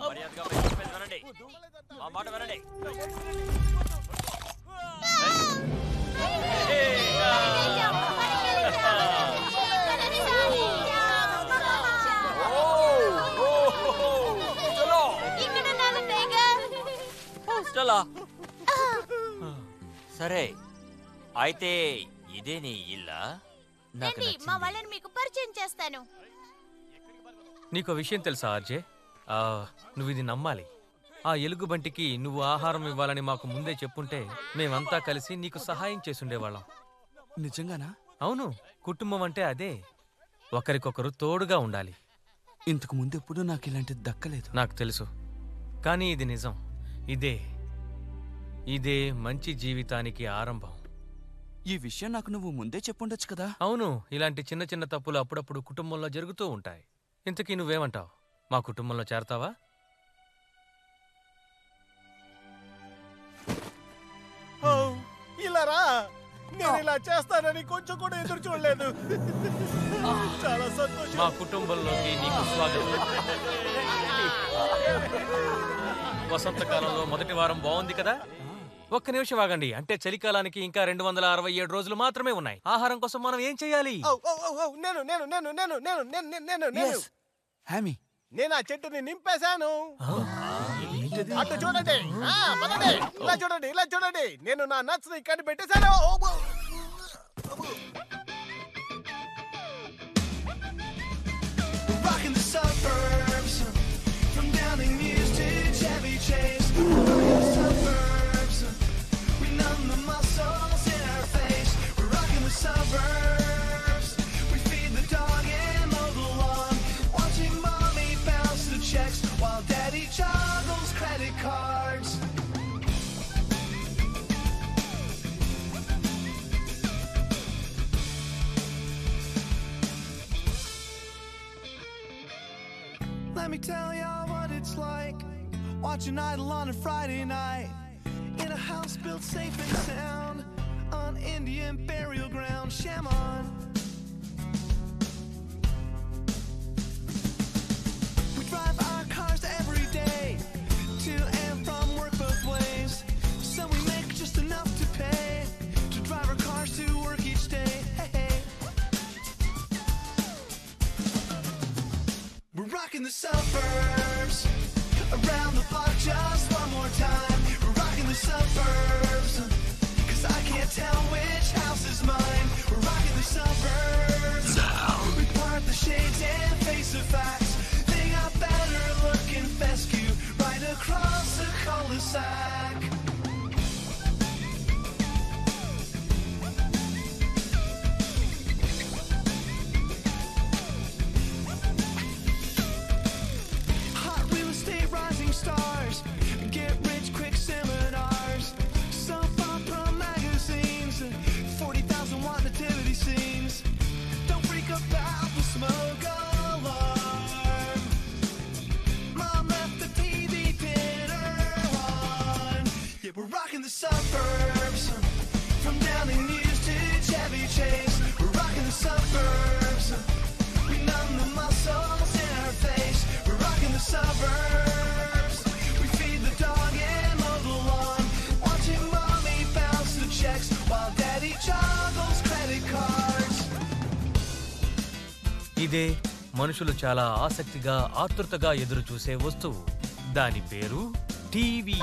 మర్యాదగా చెప్పేది వినండి. మా మాట వినండి. స్టెల్లా సరే అయితే ఇదే నీ ఇల్లా? నాకు మా. వాళ్ళని మీకు పరిచయం చేస్తాను. నీకు విషయం తెలుసా ఆర్జే? ఆ, నువ్వు ఇది నమ్మాలి. ఆ ఎలుగుబంటికి నువ్వు ఆహారం ఇవ్వాలని మాకు ముందే చెప్పుంటే మేమంతా కలిసి నీకు సహాయం చేసుండేవాళ్ళం. నిజంగానా? అవును కుటుంబం అంటే అదే. ఒకరికొకరు తోడుగా ఉండాలి. ఇంతకు ముందు ఎప్పుడు నాకు ఇలాంటిది దక్కలేదు. నాకు తెలుసు. కానీ ఇది నిజం. ఇదే. ఇదే మంచి జీవితానికి ఆరంభం. ఈ విషయం నాకు నువ్వు ముందే చెప్పుండొచ్చు కదా? అవును ఇలాంటి చిన్న చిన్న తప్పులు అప్పుడప్పుడు కుటుంబంలో జరుగుతూ ఉంటాయి. ఇంతకీ నువ్వేమంటావు? మా కుటుంబంలో చేరతావా? ఇలా రా నేను ఇలా చేస్తానని కొంచెం కూడా ఎదురు చూడలేదు. చాలా సంతోషం. మా కుటుంబంలోకి నీకు స్వాగతం. వసంతకాలంలో మొదటి వారం బాగుంది కదా? ఒక్క నిమిషం ఆగండి. అంటే చలికాలానికి ఇంకా రెండు వందల అరవై ఏడు రోజులు మాత్రమే ఉన్నాయి. ఆహారం కోసం మనం ఏం చేయాలి? నేను నేను నేను నేను నేను నేను నేను నేను నేను. హామీ నేను ఆ చెట్టుని నింపేశాను. అటు చూడండి ఆ, పదండి. ఇలా చూడండి ఇలా చూడండి నేను నా నచ్చని ఇక్కడ పెట్టేశాను ఓ, ఓ. Watching Idol on a Friday night in a house built safe and sound on Indian burial ground. Shaman. We drive our cars every day to and from work both ways, so we make just enough to pay to drive our cars to work each day. Hey, hey. We're rocking the suburbs around the block just one more time. We're rocking the suburbs cause I can't tell which house is mine. We're rocking the suburbs. Now. We part the shades and face the facts. They got better looking fescue right across the cul-de-sac. Stars, get rich quick seminars, soap opera magazines, 40,000 watt nativity scenes. Don't freak about the smoke alarm. Mom left the TV dinner on. Yeah, we're rocking the suburbs from Downing News to Chevy Chase. We're rocking the suburbs. We numb the muscles in our face. We're rocking the suburbs. ఇదే మనుషులు చాలా ఆసక్తిగా ఆతృతగా ఎదురు చూసే వస్తువు. దాని పేరు టీవీ.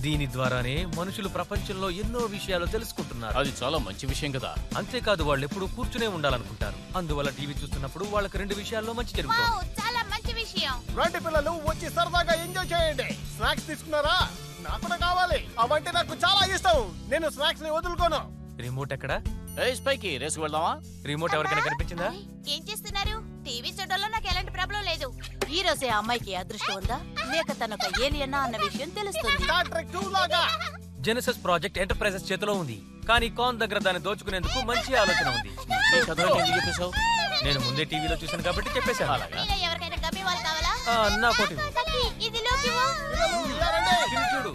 దీని. ద్వారానే మనుషులు ప్రపంచంలో ఎన్నో విషయాలు తెలుసుకుంటున్నారు. అది చాలా మంచి విషయం కదా. అంతేకాదు వాళ్ళు ఎప్పుడు కూర్చునే ఉండాలనుకుంటారు. అందువల్ల టీవీ చూస్తున్నప్పుడు వాళ్ళకి రెండు విషయాల్లో మంచి జరుగుతుంది. చాలా మంచి విషయం. రండి పిల్లలు వచ్చి సరదాగా ఎంజాయ్ చేయండి. స్నాక్స్ తీసుకున్నారా? నాకు కూడా కావాలి. అవంటే నాకు చాలా ఇష్టం. నేను స్నాక్స్ని వదులుకోను. రిమోట్ ఎక్కడ? ఏ స్పైకి రేసుకు వెళ్దామా రిమోట్ ఎవరికైనా కనిపించిందా ఏం చేస్తున్నారు టీవీ చూడడంలో నాకు ఎలాంటి ప్రాబ్లం లేదు ఈ రోజే ఆ అమ్మాయికి అదృష్టం ఉందా లేక తనొక ఏలియన్నా అన్న విషయం తెలుస్తుంది స్టార్ ట్రెక్ టూ లాగా జెనసిస్ ప్రాజెక్ట్ ఎంటర్ప్రైజెస్ చేతిలో ఉంది కానీ కాన్ దగ్గర దాన్ని దోచుకునేందుకు మంచి ఆలోచన ఉంది ఈ కథ ఎందుకు చెప్పేశావు నేను ముందే టీవీలో చూశాను కాబట్టి చెప్పేశాను అలాగా మీలో ఎవరికైనా గమ్మి వాళ్ళు కావాలా ఆ, నా కోటి సఖీ, ఇది చూడు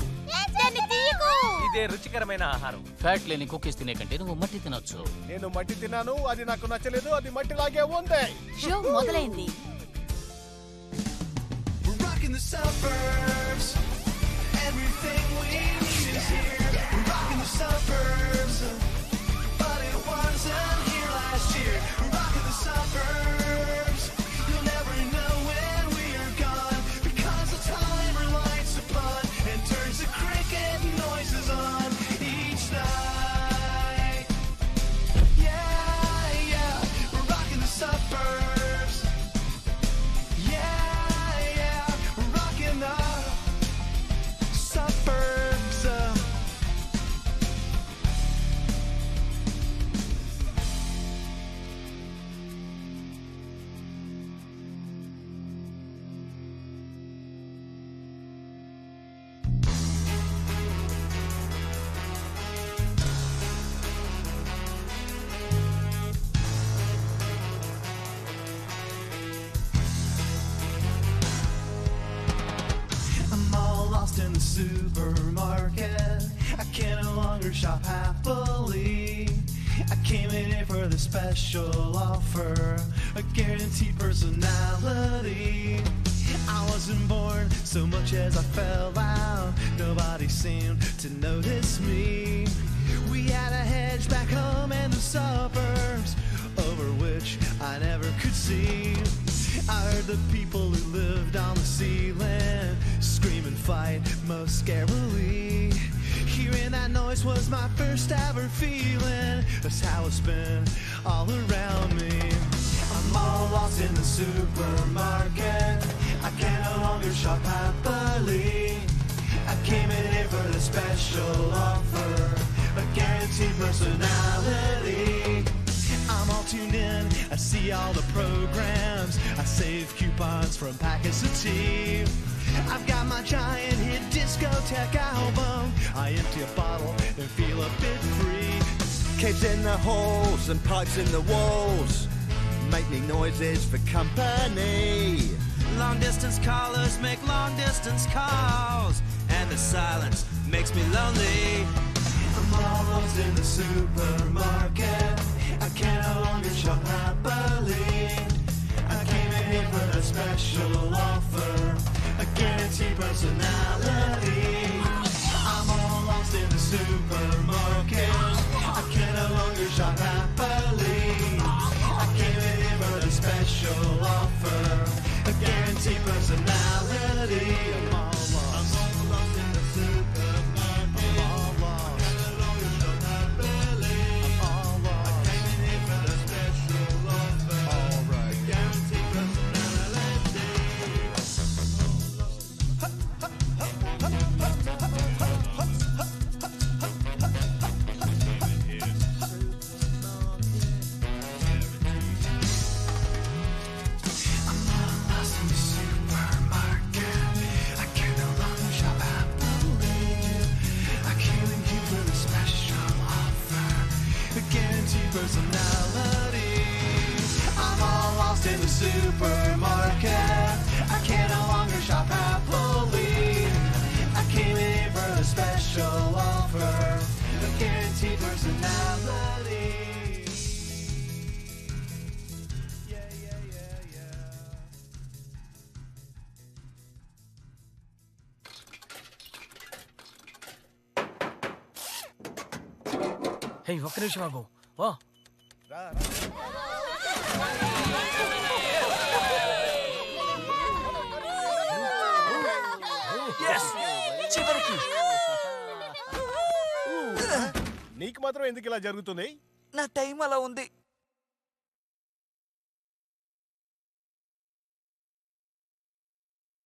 ఇదే రుచికరమైన ఆహారం ఫ్యాట్ లేని కుకీస్ తినే కంటే నువ్వు మట్టి తినొచ్చు నేను మట్టి తిన్నాను అది నాకు నచ్చలేదు అది మట్టిలాగే ఉంది షో మొదలైంది. Everything we need is here. We're rocking the suburbs. Supermarket. I can no longer shop happily. I came in here for the special offer, a guaranteed personality. I'm all tuned in. I see all the programs. I save coupons from packets of tea. I've got my giant hit discotheque album. I empty a bottle and feel a bit free. Kids in the halls and pipes in the walls make me noises for company. Long distance callers make long distance calls, and the silence makes me lonely. Lost in the supermarket. I can no longer shop happily. I came in here for the special offer, a guaranteed personality. I'm all lost in the supermarket. I can no longer shop happily. melody హే ఒక్క నిమిషం ఆగు. వా చివరికి. నీకు మాత్రం ఎందుకు ఇలా జరుగుతుంది నా టైం అలా ఉంది.